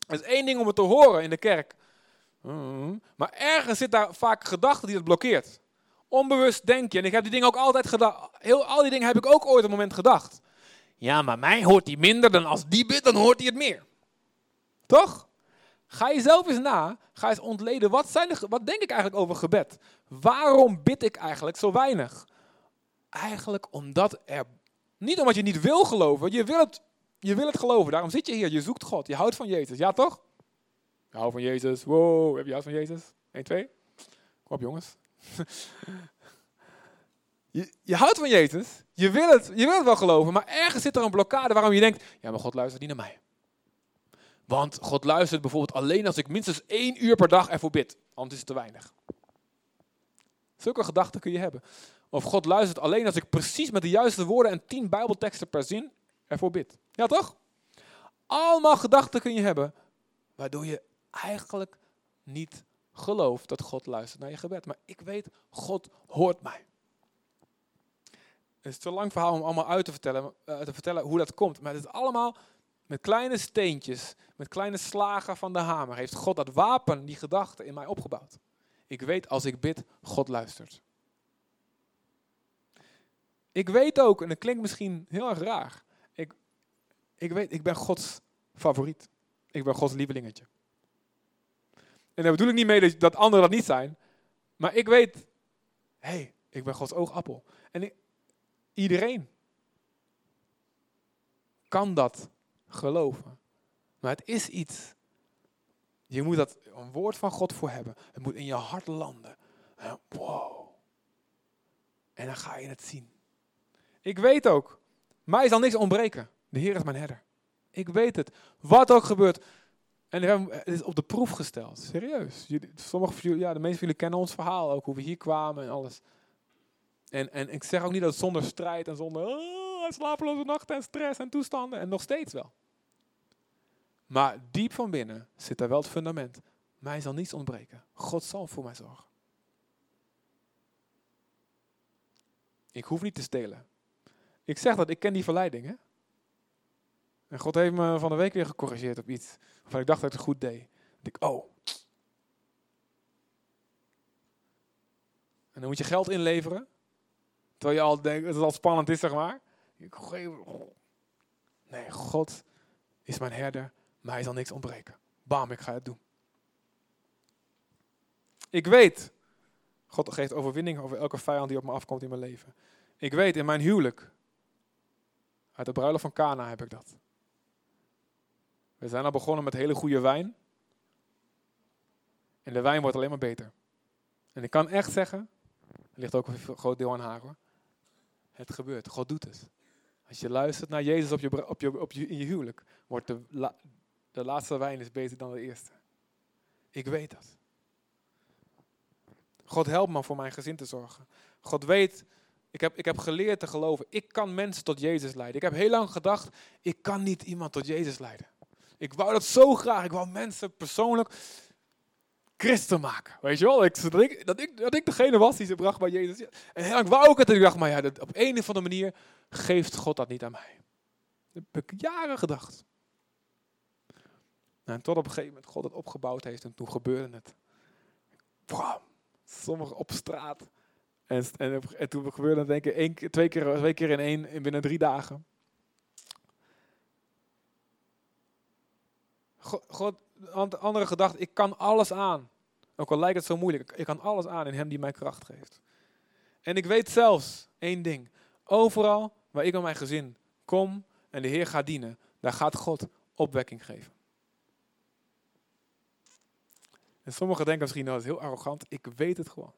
Het is één ding om het te horen in de kerk. Mm-hmm. Maar ergens zit daar vaak gedachte die het blokkeert. Onbewust denk je. En ik heb die dingen ook altijd gedacht. Heel, al die dingen heb ik ook ooit een moment gedacht. Ja, maar mij hoort hij minder dan als die bidt, dan hoort hij het meer. Toch? Ga jezelf eens na. Ga eens ontleden. Wat, zijn de, wat denk ik eigenlijk over gebed? Waarom bid ik eigenlijk zo weinig? Eigenlijk omdat er. Niet omdat je niet wil geloven. Je wil het, je wil het geloven. Daarom zit je hier. Je zoekt God. Je houdt van Jezus. Ja, toch? Je houdt van Jezus. Wow. Heb je houdt van Jezus? 1, 2. Kom op, jongens. [laughs] je, je houdt van Jezus. Je wil, het, je wil het wel geloven. Maar ergens zit er een blokkade waarom je denkt: ja, maar God luistert niet naar mij. Want God luistert bijvoorbeeld alleen als ik minstens één uur per dag ervoor bid. Anders is het te weinig. Zulke gedachten kun je hebben. Of God luistert alleen als ik precies met de juiste woorden en tien Bijbelteksten per zin ervoor bid. Ja, toch? Allemaal gedachten kun je hebben, waardoor je eigenlijk niet gelooft dat God luistert naar je gebed. Maar ik weet, God hoort mij. Het is te lang verhaal om allemaal uit te vertellen, uh, te vertellen hoe dat komt. Maar het is allemaal met kleine steentjes, met kleine slagen van de hamer, heeft God dat wapen, die gedachte in mij opgebouwd. Ik weet als ik bid, God luistert. Ik weet ook, en dat klinkt misschien heel erg raar, ik, ik weet, ik ben Gods favoriet. Ik ben Gods lievelingetje. En daar bedoel ik niet mee dat anderen dat niet zijn, maar ik weet, hé, hey, ik ben Gods oogappel. En iedereen kan dat geloven. Maar het is iets. Je moet dat een woord van God voor hebben. Het moet in je hart landen. En wow. En dan ga je het zien. Ik weet ook, mij zal niks ontbreken. De Heer is mijn herder. Ik weet het. Wat ook gebeurt. En het is op de proef gesteld. Serieus. Sommige van jullie, ja, de meeste van jullie kennen ons verhaal ook. Hoe we hier kwamen en alles. En, en ik zeg ook niet dat zonder strijd en zonder oh, slapeloze nachten en stress en toestanden. En nog steeds wel. Maar diep van binnen zit daar wel het fundament. Mij zal niets ontbreken. God zal voor mij zorgen. Ik hoef niet te stelen. Ik zeg dat, ik ken die verleiding. En God heeft me van de week weer gecorrigeerd op iets waarvan ik dacht dat ik het goed deed. Ik, oh. En dan moet je geld inleveren. Terwijl je al denkt dat het al spannend is, zeg maar. Nee, God is mijn herder. Mij zal niks ontbreken. Bam, ik ga het doen. Ik weet, God geeft overwinning over elke vijand die op me afkomt in mijn leven. Ik weet in mijn huwelijk, uit de bruiloft van Kana heb ik dat. We zijn al begonnen met hele goede wijn. En de wijn wordt alleen maar beter. En ik kan echt zeggen, er ligt ook een groot deel aan haar hoor. Het gebeurt, God doet het. Als je luistert naar Jezus op je, op je, op je, in je huwelijk, wordt de, de laatste wijn is beter dan de eerste. Ik weet dat. God helpt me voor mijn gezin te zorgen. God weet, ik heb, ik heb geleerd te geloven, ik kan mensen tot Jezus leiden. Ik heb heel lang gedacht, ik kan niet iemand tot Jezus leiden. Ik wou dat zo graag. Ik wou mensen persoonlijk christen maken. Weet je wel? Ik, dat, ik, dat, ik, dat ik degene was die ze bracht bij Jezus. En heel lang wou ik het. En ik dacht, maar ja, op een of andere manier geeft God dat niet aan mij. Dat heb ik jaren gedacht. En tot op een gegeven moment God het opgebouwd heeft en toen gebeurde het. Bam, sommigen op straat. En, en, en toen gebeurde het denk ik één, twee, keer, twee keer in één binnen drie dagen. God, andere gedachte, ik kan alles aan. Ook al lijkt het zo moeilijk, ik kan alles aan in Hem die mij kracht geeft. En ik weet zelfs één ding. Overal waar ik en mijn gezin kom en de Heer gaat dienen, daar gaat God opwekking geven. En sommigen denken misschien, nou dat is heel arrogant. Ik weet het gewoon.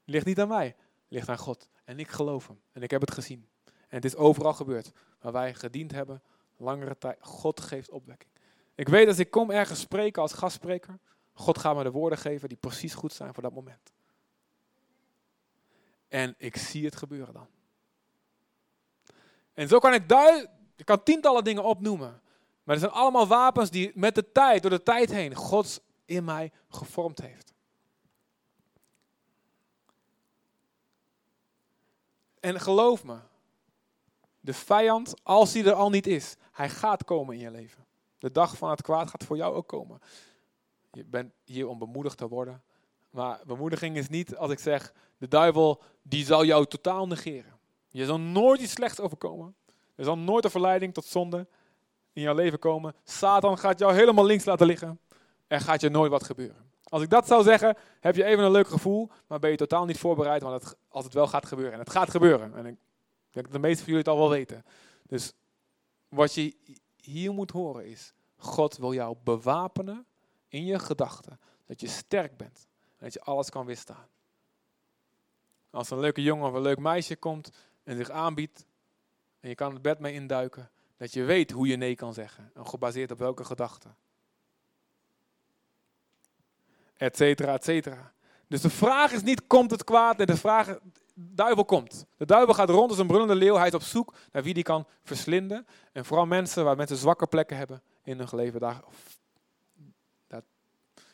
Het ligt niet aan mij, het ligt aan God. En ik geloof Hem. En ik heb het gezien. En het is overal gebeurd. Waar wij gediend hebben, langere tijd. God geeft opwekking. Ik weet als ik kom ergens spreken als gastspreker, God gaat me de woorden geven die precies goed zijn voor dat moment. En ik zie het gebeuren dan. En zo kan ik, ik kan tientallen dingen opnoemen. Maar er zijn allemaal wapens die met de tijd, door de tijd heen, God in mij gevormd heeft. En geloof me, de vijand, als hij er al niet is, hij gaat komen in je leven. De dag van het kwaad gaat voor jou ook komen. Je bent hier om bemoedigd te worden. Maar bemoediging is niet als ik zeg, de duivel die zal jou totaal negeren. Je zal nooit iets slechts overkomen. Er zal nooit een verleiding tot zonde in jouw leven komen. Satan gaat jou helemaal links laten liggen. Er gaat je nooit wat gebeuren. Als ik dat zou zeggen, heb je even een leuk gevoel, maar ben je totaal niet voorbereid want het, als het wel gaat gebeuren. En het gaat gebeuren. En ik denk dat de meeste van jullie het al wel weten. Dus wat je hier moet horen is, God wil jou bewapenen in je gedachten. Dat je sterk bent. En dat je alles kan weerstaan. Als een leuke jongen of een leuk meisje komt en zich aanbiedt. En je kan het bed mee induiken. Dat je weet hoe je nee kan zeggen. En gebaseerd op welke gedachten. Etcetera, etcetera. Dus de vraag is niet, komt het kwaad? Nee, de vraag is, duivel komt. De duivel gaat rond als een brullende leeuw. Hij is op zoek naar wie die kan verslinden. En vooral mensen waar mensen zwakke plekken hebben in hun leven. Daar,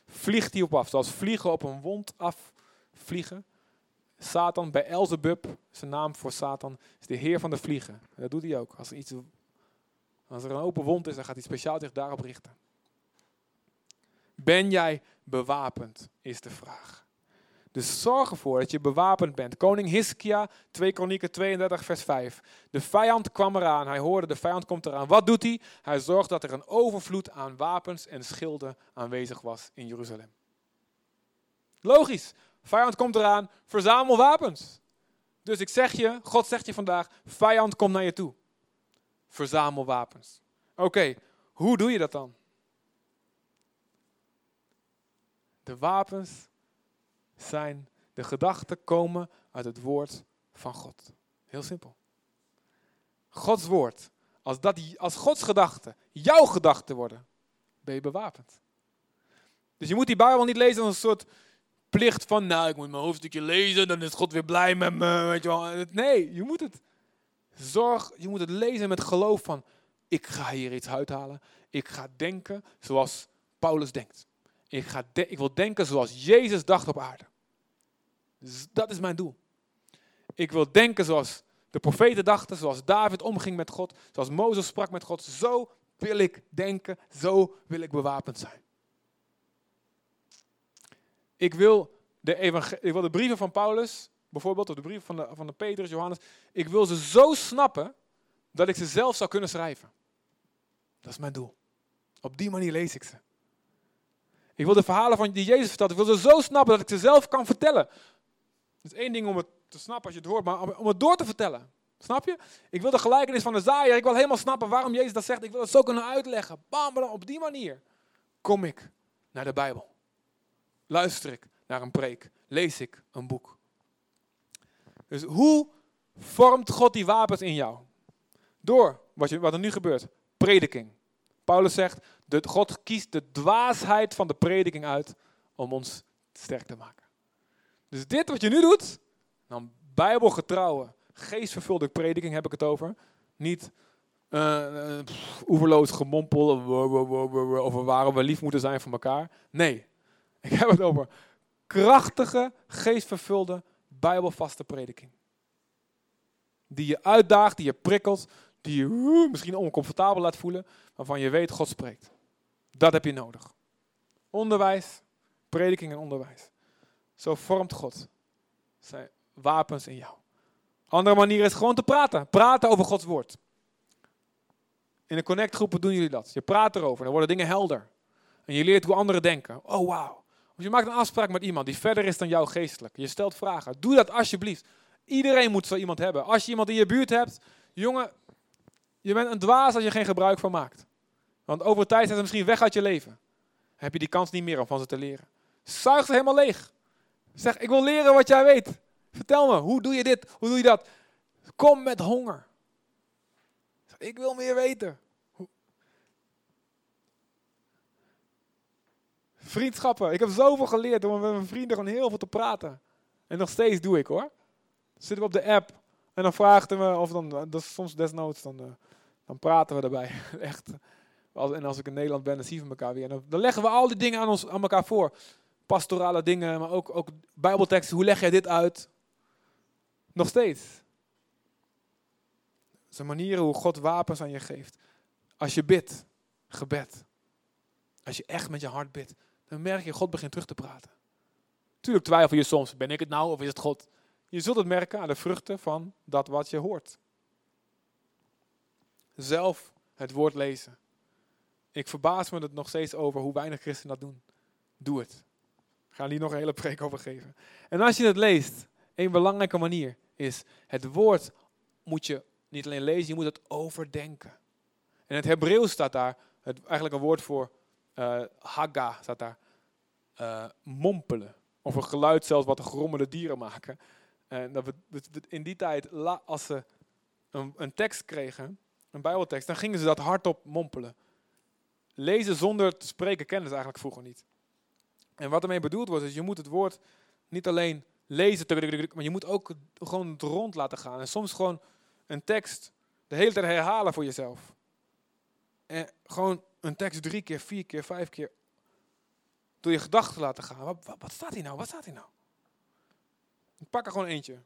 vliegt hij op af. Zoals vliegen op een wond afvliegen. Satan bij Elzebub, zijn naam voor Satan, is de heer van de vliegen. En dat doet hij ook. Als er, iets, als er een open wond is, dan gaat hij speciaal zich daarop richten. Ben jij bewapend, is de vraag. Dus zorg ervoor dat je bewapend bent. Koning Hiskia, 2 Kronieken 32, vers 5. De vijand kwam eraan. Hij hoorde, de vijand komt eraan. Wat doet hij? Hij zorgt dat er een overvloed aan wapens en schilden aanwezig was in Jeruzalem. Logisch. Vijand komt eraan. Verzamel wapens. Dus ik zeg je, God zegt je vandaag, vijand komt naar je toe. Verzamel wapens. Oké, hoe doe je dat dan? De wapens zijn, de gedachten komen uit het woord van God. Heel simpel. Gods woord. Als, dat, als Gods gedachten jouw gedachten worden, ben je bewapend. Dus je moet die Bijbel niet lezen als een soort plicht van, nou, ik moet mijn hoofdstukje lezen, dan is God weer blij met me. Weet je wel. Nee, je moet het zorg, je moet het lezen met geloof van, ik ga hier iets uithalen. Ik ga denken zoals Paulus denkt. Ik, ga ik wil denken zoals Jezus dacht op aarde. Dat is mijn doel. Ik wil denken zoals de profeten dachten, zoals David omging met God, zoals Mozes sprak met God, zo wil ik denken, zo wil ik bewapend zijn. Ik wil de, ik wil de brieven van Paulus, bijvoorbeeld, of de brieven van de, van de Petrus, Johannes, ik wil ze zo snappen dat ik ze zelf zou kunnen schrijven. Dat is mijn doel. Op die manier lees ik ze. Ik wil de verhalen van die Jezus vertelt, ik wil ze zo snappen dat ik ze zelf kan vertellen. Het is één ding om het te snappen als je het hoort, maar om het door te vertellen. Snap je? Ik wil de gelijkenis van de zaaier. Ik wil helemaal snappen waarom Jezus dat zegt. Ik wil het zo kunnen uitleggen. Bam, bam, op die manier kom ik naar de Bijbel. Luister ik naar een preek. Lees ik een boek. Dus hoe vormt God die wapens in jou? Door wat, je, wat er nu gebeurt. Prediking. Paulus zegt, dat God kiest de dwaasheid van de prediking uit om ons sterk te maken. Dus dit wat je nu doet, dan bijbelgetrouwe, geestvervulde prediking heb ik het over. Niet uh, oeverloos gemompel over waarom we lief moeten zijn voor elkaar. Nee, [laughs] ik heb het over krachtige, geestvervulde, bijbelvaste prediking. Die je uitdaagt, die je prikkelt, die je misschien oncomfortabel laat voelen, waarvan je weet God spreekt. Dat heb je nodig. Onderwijs, prediking en onderwijs. Zo vormt God zijn wapens in jou. Andere manier is gewoon te praten. Praten over Gods woord. In de connectgroepen doen jullie dat. Je praat erover, dan worden dingen helder. En je leert hoe anderen denken. Oh, wauw. Of je maakt een afspraak met iemand die verder is dan jou geestelijk. Je stelt vragen. Doe dat alsjeblieft. Iedereen moet zo iemand hebben. Als je iemand in je buurt hebt, jongen, je bent een dwaas als je geen gebruik van maakt. Want over tijd zijn ze misschien weg uit je leven. heb je die kans niet meer om van ze te leren. Zuig ze helemaal leeg. Zeg, ik wil leren wat jij weet. Vertel me, hoe doe je dit? Hoe doe je dat? Kom met honger. Ik wil meer weten. Vriendschappen. Ik heb zoveel geleerd door met mijn vrienden gewoon heel veel te praten. En nog steeds doe ik hoor. Zitten we op de app en dan vragen we, of dan, dat is soms desnoods, dan, uh, dan praten we erbij. [laughs] Echt. En als ik in Nederland ben, dan zien we elkaar weer. Dan, dan leggen we al die dingen aan, ons, aan elkaar voor. Pastorale dingen, maar ook, ook bijbelteksten. Hoe leg jij dit uit? Nog steeds. Zijn manieren hoe God wapens aan je geeft. Als je bidt, gebed. Als je echt met je hart bidt, dan merk je, God begint terug te praten. Tuurlijk twijfel je soms, ben ik het nou of is het God? Je zult het merken aan de vruchten van dat wat je hoort. Zelf het woord lezen. Ik verbaas me er nog steeds over hoe weinig christenen dat doen. Doe het. Ik ga hier nog een hele preek over geven. En als je het leest, een belangrijke manier is, het woord moet je niet alleen lezen, je moet het overdenken. In het Hebreeuws staat daar het, eigenlijk een woord voor uh, haga, staat daar uh, mompelen. Of een geluid zelfs wat de grommende dieren maken. En dat we, in die tijd, als ze een, een tekst kregen, een bijbeltekst, dan gingen ze dat hardop mompelen. Lezen zonder te spreken kennen ze eigenlijk vroeger niet. En wat ermee bedoeld wordt, is je moet het woord niet alleen lezen, maar je moet ook gewoon het rond laten gaan. En soms gewoon een tekst de hele tijd herhalen voor jezelf. En gewoon een tekst drie keer, vier keer, vijf keer door je gedachten laten gaan. Wat, wat, staat hier nou? Wat staat hier nou? Ik pak er gewoon eentje.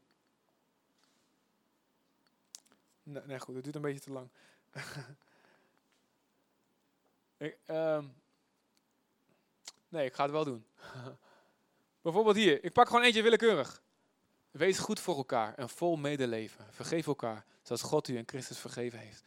Nee, nee goed, het duurt een beetje te lang. [laughs] um, nee, ik ga het wel doen. [laughs] Bijvoorbeeld hier, ik pak gewoon eentje willekeurig. Wees goed voor elkaar en vol medeleven. Vergeef elkaar, zoals God u en Christus vergeven heeft.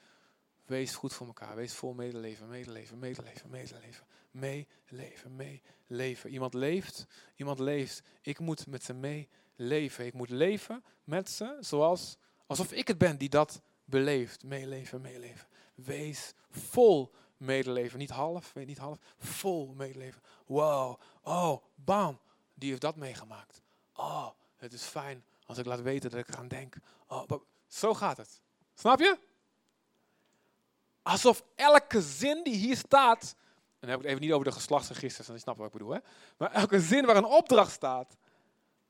Wees goed voor elkaar. Wees vol medeleven, medeleven, medeleven, medeleven. Meeleven, meeleven. Iemand leeft, iemand leeft. Ik moet met ze meeleven. Ik moet leven met ze zoals, alsof ik het ben die dat beleeft. Meeleven, meeleven. Wees vol medeleven. Niet half, niet half. Vol medeleven. Wow. Oh, bam die heeft dat meegemaakt. Oh, het is fijn als ik laat weten dat ik eraan denk. Oh, zo gaat het. Snap je? Alsof elke zin die hier staat, en dan heb ik het even niet over de geslachtsregisters, dan je wat ik bedoel, hè? maar elke zin waar een opdracht staat,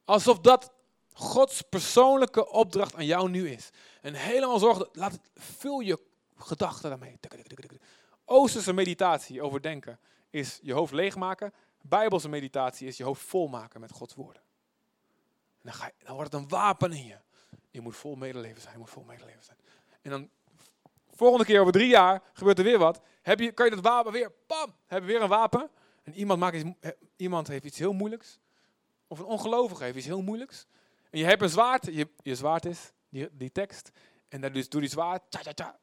alsof dat Gods persoonlijke opdracht aan jou nu is. En helemaal zorgen, laat vul je gedachten daarmee. Oosterse meditatie over denken is je hoofd leegmaken Bijbelse meditatie is je hoofd volmaken met Gods woorden. En dan, ga je, dan wordt het een wapen in je. Je moet vol medeleven zijn, moet vol medeleven zijn. En dan, volgende keer over drie jaar, gebeurt er weer wat. Heb je, kan je dat wapen weer, pam, heb je weer een wapen. En iemand, maakt iets, iemand heeft iets heel moeilijks. Of een ongelovige heeft iets heel moeilijks. En je hebt een zwaard, je, zwaard is, die, die tekst. En doe die zwaard.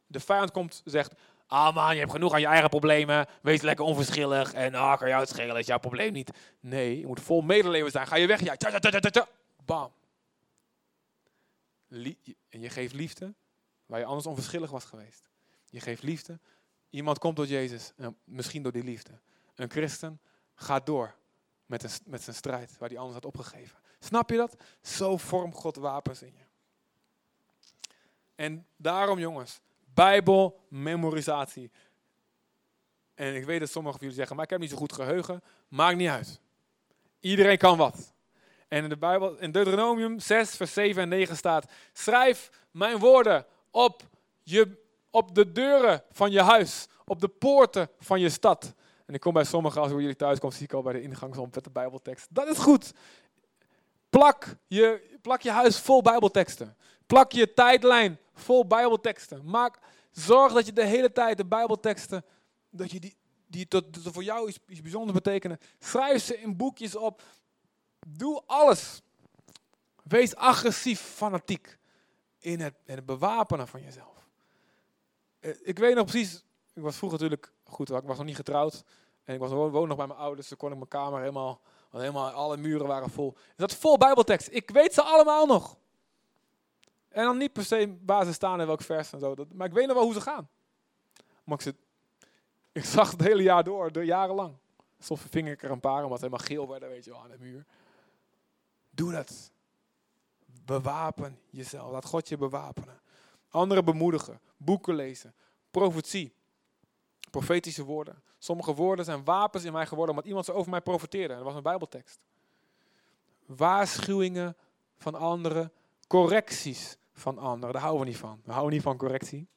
De vijand komt, zegt, ah man, je hebt genoeg aan je eigen problemen. Wees lekker onverschillig. En ah, kan jou het schelen, is jouw probleem niet. Nee, je moet vol medeleven zijn. Ga je weg, ja, tja, tja, tja. Bam. en je geeft liefde, waar je anders onverschillig was geweest. Je geeft liefde. Iemand komt door Jezus, misschien door die liefde. Een christen gaat door met, een, met zijn strijd, waar hij anders had opgegeven. Snap je dat? Zo vormt God wapens in je. En daarom, jongens, Bijbelmemorisatie. En ik weet dat sommigen van jullie zeggen, maar ik heb niet zo goed geheugen. Maakt niet uit. Iedereen kan wat. En in de Bijbel, in Deuteronomium 6, vers 7 en 9 staat: Schrijf mijn woorden op, je, op de deuren van je huis, op de poorten van je stad. En ik kom bij sommigen, als jullie thuis komen, zie ik al bij de ingang met de Bijbeltekst. Dat is goed. Plak je, plak je huis vol Bijbelteksten. Plak je tijdlijn vol Bijbelteksten. Maak, zorg dat je de hele tijd de Bijbelteksten, dat je die, die tot, voor jou iets, iets bijzonders betekenen. Schrijf ze in boekjes op. Doe alles. Wees agressief, fanatiek in het, in het bewapenen van jezelf. Eh, ik weet nog precies, ik was vroeger natuurlijk, goed, ik was nog niet getrouwd. En ik was, woon nog bij mijn ouders, dus kon ik mijn kamer helemaal, helemaal, alle muren waren vol. Dat vol bijbeltekst. Ik weet ze allemaal nog. En dan niet per se waar ze staan en welk vers en zo. Dat, maar ik weet nog wel hoe ze gaan. Maar ik, zit, ik zag het hele jaar door, de jarenlang. Soms ving ik er een paar, omdat helemaal geel werden, weet je wel, aan de muur. Doe dat. Bewapen jezelf. Laat God je bewapenen. Anderen bemoedigen. Boeken lezen. Profetie. Profetische woorden. Sommige woorden zijn wapens in mij geworden omdat iemand ze over mij profeteerde. Dat was een bijbeltekst. Waarschuwingen van anderen. Correcties van anderen. Daar houden we niet van. We houden niet van correctie.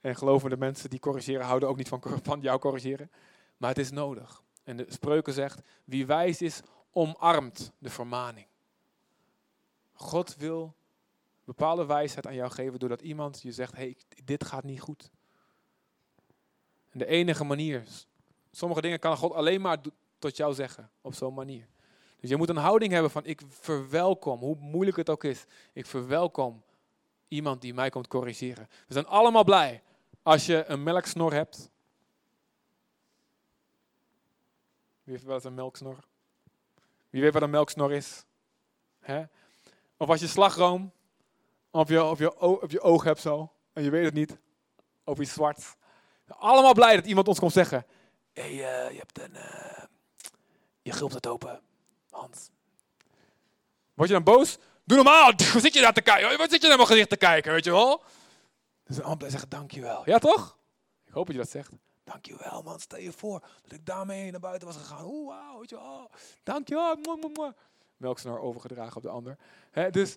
En geloven de mensen die corrigeren, houden ook niet van, van jou corrigeren. Maar het is nodig. En de spreuken zegt, wie wijs is, omarmt de vermaning. God wil bepaalde wijsheid aan jou geven doordat iemand je zegt, hey, dit gaat niet goed. En de enige manier, sommige dingen kan God alleen maar tot jou zeggen, op zo'n manier. Dus je moet een houding hebben van ik verwelkom, hoe moeilijk het ook is, ik verwelkom iemand die mij komt corrigeren. We zijn allemaal blij als je een melksnor hebt. Wie heeft wel eens een melksnor? Wie weet wat een melksnor is? Of als je slagroom op je, op, je, je oog hebt zo, en je weet het niet, of iets zwart. Allemaal blij dat iemand ons komt zeggen, hey, uh, je hebt een, uh, je gulpt het open. Hans. Word je dan boos? Doe normaal. [laughs] Wat zit je daar te kijken? Wat zit je naar mijn gezicht te kijken, weet je wel? Dus een ander zegt dankjewel. Ja toch? Ik hoop dat je dat zegt. Dankjewel man, stel je voor dat ik daarmee naar buiten was gegaan. Oeh, wauw, weet je wel. Dankjewel. Melksnor overgedragen op de ander. dus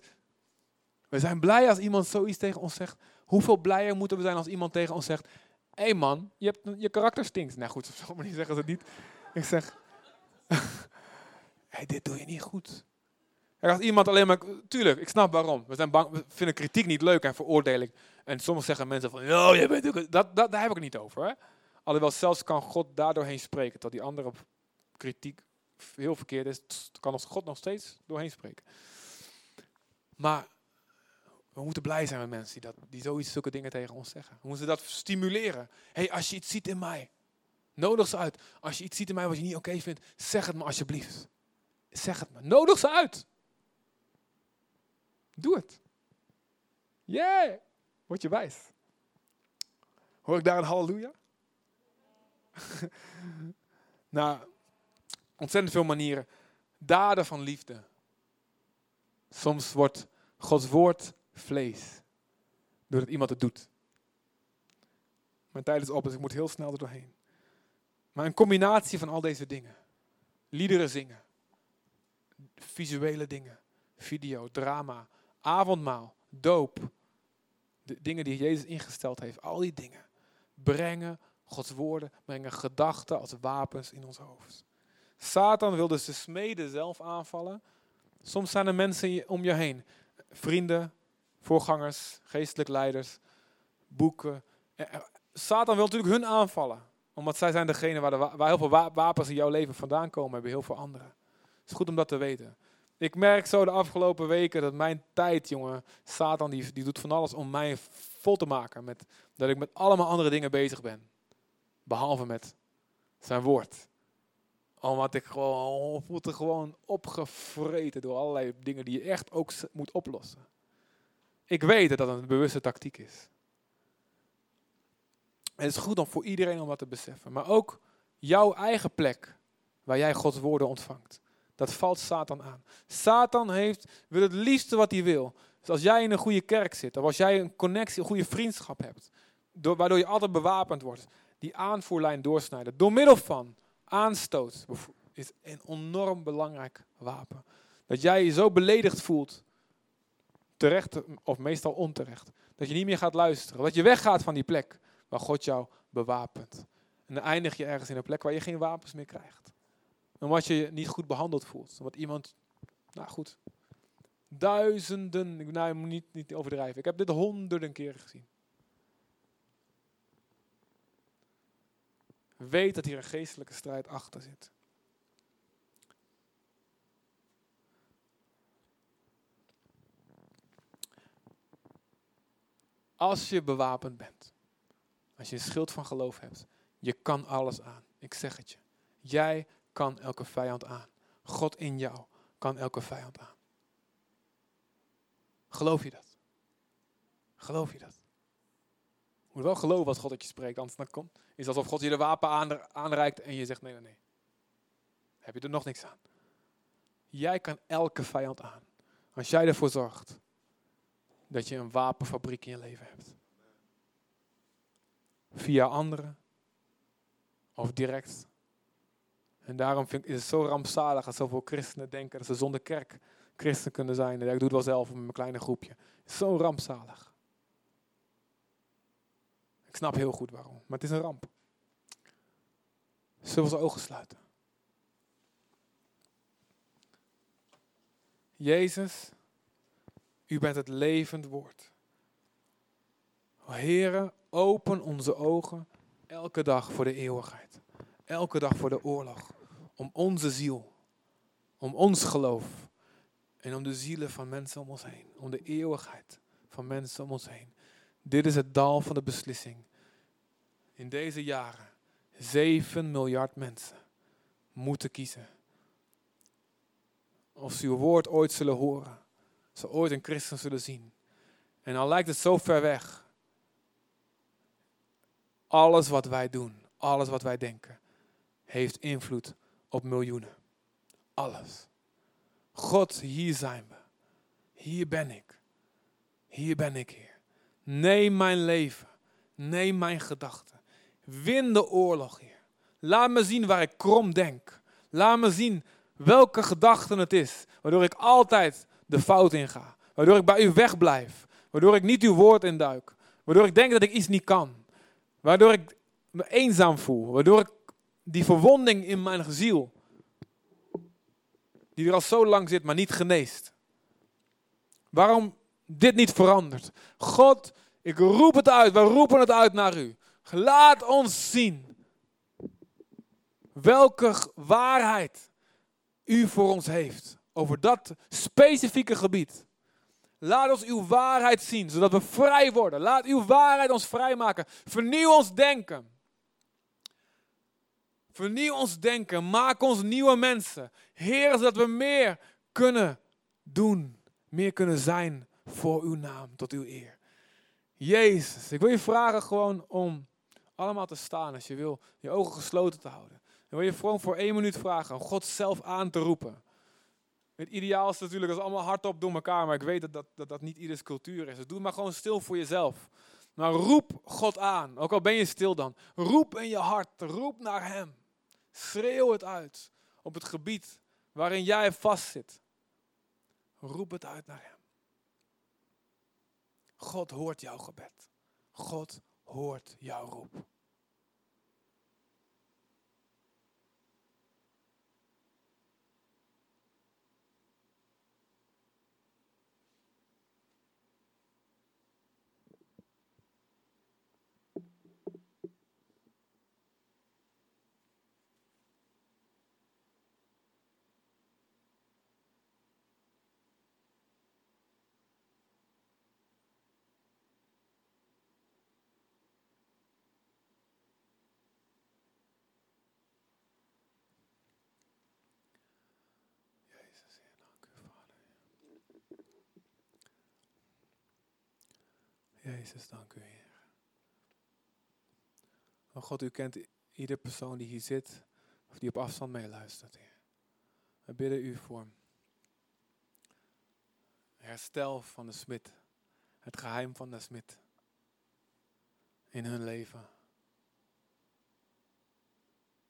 we zijn blij als iemand zoiets tegen ons zegt. Hoeveel blijer moeten we zijn als iemand tegen ons zegt... Hé hey man, je, hebt, je karakter stinkt. Nou goed, op zo'n manier zeggen ze het niet. Ik zeg hey, dit doe je niet goed. Er als iemand alleen maar, tuurlijk, ik snap waarom. We, zijn bang, we vinden kritiek niet leuk en veroordeling. En soms zeggen mensen van, oh, je bent ook... Dat, dat, daar heb ik het niet over. Hè? Alhoewel zelfs kan God daardoorheen spreken. Tot die andere kritiek heel verkeerd is, kan God nog steeds doorheen spreken. Maar we moeten blij zijn met mensen die, dat, die zoiets, zulke dingen tegen ons zeggen. We moeten dat stimuleren. hey, als je iets ziet in mij, nodig ze uit. Als je iets ziet in mij wat je niet oké vindt, zeg het me alsjeblieft. Zeg het maar. Nodig ze uit. Doe het. Yeah. Word je wijs. Hoor ik daar een halleluja? [laughs] nou, ontzettend veel manieren. Daden van liefde. Soms wordt Gods woord vlees. Doordat iemand het doet. Mijn tijd is op, dus ik moet heel snel er doorheen. Maar een combinatie van al deze dingen. Liederen zingen visuele dingen. Video, drama, avondmaal, doop. De dingen die Jezus ingesteld heeft. Al die dingen. Brengen Gods woorden, brengen gedachten als wapens in ons hoofd. Satan wil dus de smeden zelf aanvallen. Soms zijn er mensen om je heen. vrienden, voorgangers, geestelijk leiders, boeken. Eh, eh, Satan wil natuurlijk hun aanvallen. Omdat zij zijn degene waar, de, waar heel veel wapens in jouw leven vandaan komen, hebben heel veel anderen. Het is goed om dat te weten. Ik merk zo de afgelopen weken dat mijn tijd, jongen, Satan die, die doet van alles om mij vol te maken. Met, dat ik met allemaal andere dingen bezig ben. Behalve met zijn woord. Omdat ik gewoon, voelt er gewoon opgevreten door allerlei dingen die je echt ook moet oplossen. Ik weet dat dat een bewuste tactiek is. En het is goed om voor iedereen om dat te beseffen. Maar ook jouw eigen plek waar jij Gods woorden ontvangt. Dat valt Satan aan. Satan heeft, wil het liefste wat hij wil. Dus als jij in een goede kerk zit, of als jij een connectie, een goede vriendschap hebt, door, waardoor je altijd bewapend wordt, die aanvoerlijn doorsnijden, door middel van aanstoot, is een enorm belangrijk wapen. Dat jij je zo beledigd voelt, terecht of meestal onterecht, dat je niet meer gaat luisteren, dat je weggaat van die plek waar God jou bewapent. En dan eindig je ergens in een plek waar je geen wapens meer krijgt. Omdat je je niet goed behandeld voelt. Omdat iemand, nou goed, duizenden, nou, ik moet niet, niet overdrijven. Ik heb dit honderden keren gezien. Weet dat hier een geestelijke strijd achter zit. Als je bewapend bent, als je een schild van geloof hebt, je kan alles aan. Ik zeg het je. Jij kan elke vijand aan. God in jou kan elke vijand aan. Geloof je dat? Geloof je dat? Je moet wel geloven wat God dat je spreekt, anders dan komt. Is alsof God je de wapen aanreikt en je zegt nee, nee, nee. Heb je er nog niks aan. Jij kan elke vijand aan. Als jij ervoor zorgt dat je een wapenfabriek in je leven hebt. Via anderen of direct. En daarom vind ik, is het zo rampzalig dat zoveel christenen denken dat ze zonder kerk christen kunnen zijn. ik doe het wel zelf met mijn kleine groepje. Zo rampzalig. Ik snap heel goed waarom, maar het is een ramp. Zullen we onze ogen sluiten? Jezus, u bent het levend woord. Heren, open onze ogen elke dag voor de eeuwigheid. Elke dag voor de oorlog. Om onze ziel. Om ons geloof. En om de zielen van mensen om ons heen. Om de eeuwigheid van mensen om ons heen. Dit is het dal van de beslissing. In deze jaren 7 miljard mensen moeten kiezen. Of ze uw woord ooit zullen horen. Ze ooit een christen zullen zien. En al lijkt het zo ver weg. Alles wat wij doen, alles wat wij denken, heeft invloed op miljoenen. Alles. God, hier zijn we. Hier ben ik. Hier ben ik, Heer. Neem mijn leven. Neem mijn gedachten. Win de oorlog, Heer. Laat me zien waar ik krom denk. Laat me zien welke gedachten het is, waardoor ik altijd de fout inga. Waardoor ik bij u wegblijf. Waardoor ik niet uw woord induik. Waardoor ik denk dat ik iets niet kan. Waardoor ik me eenzaam voel. Waardoor ik die verwonding in mijn ziel die er al zo lang zit, maar niet geneest. Waarom dit niet verandert? God, ik roep het uit, we roepen het uit naar u. Laat ons zien welke waarheid u voor ons heeft over dat specifieke gebied. Laat ons uw waarheid zien, zodat we vrij worden. Laat uw waarheid ons vrijmaken. Vernieuw ons denken. Vernieuw ons denken. Maak ons nieuwe mensen. Heer, zodat we meer kunnen doen. Meer kunnen zijn voor uw naam, tot uw eer. Jezus, ik wil je vragen gewoon om allemaal te staan als je wil, je ogen gesloten te houden. Dan wil je gewoon voor één minuut vragen om God zelf aan te roepen. Het ideaal is natuurlijk als allemaal hardop door elkaar, maar ik weet dat dat, dat, dat niet ieders cultuur is. Dus doe maar gewoon stil voor jezelf. Maar roep God aan, ook al ben je stil dan. Roep in je hart, roep naar Hem. Schreeuw het uit op het gebied waarin jij vastzit. Roep het uit naar Hem. God hoort jouw gebed. God hoort jouw roep. Jezus, dank u, Heer. God, u kent ieder persoon die hier zit of die op afstand meeluistert, Heer. We bidden u voor herstel van de smid, het geheim van de smid in hun leven.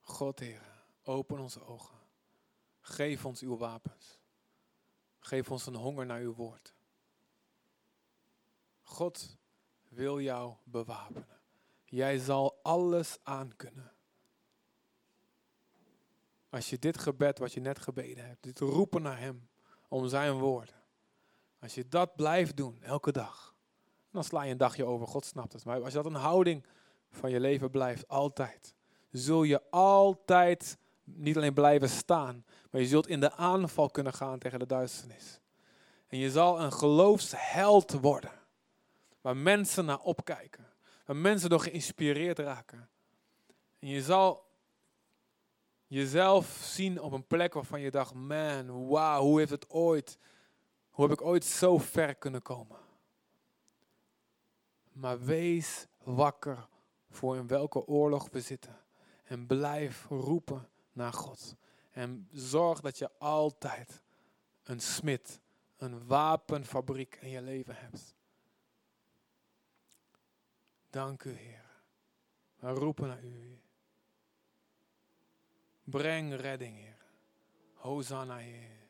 God, Heer, open onze ogen. Geef ons uw wapens. Geef ons een honger naar uw woord. God wil jou bewapenen. Jij zal alles aankunnen. Als je dit gebed wat je net gebeden hebt, dit roepen naar Hem om Zijn woorden. Als je dat blijft doen, elke dag, dan sla je een dagje over, God snapt het. Maar als je dat een houding van je leven blijft, altijd, zul je altijd niet alleen blijven staan, maar je zult in de aanval kunnen gaan tegen de duisternis. En je zal een geloofsheld worden, waar mensen naar opkijken, waar mensen door geïnspireerd raken. En je zal jezelf zien op een plek waarvan je dacht, man, wauw, hoe heeft het ooit, hoe heb ik ooit zo ver kunnen komen? Maar wees wakker voor in welke oorlog we zitten. En blijf roepen naar God. En zorg dat je altijd een smid, een wapenfabriek in je leven hebt. Dank u, Heer. We roepen naar u. Breng redding, Heer. Hosanna, Heer.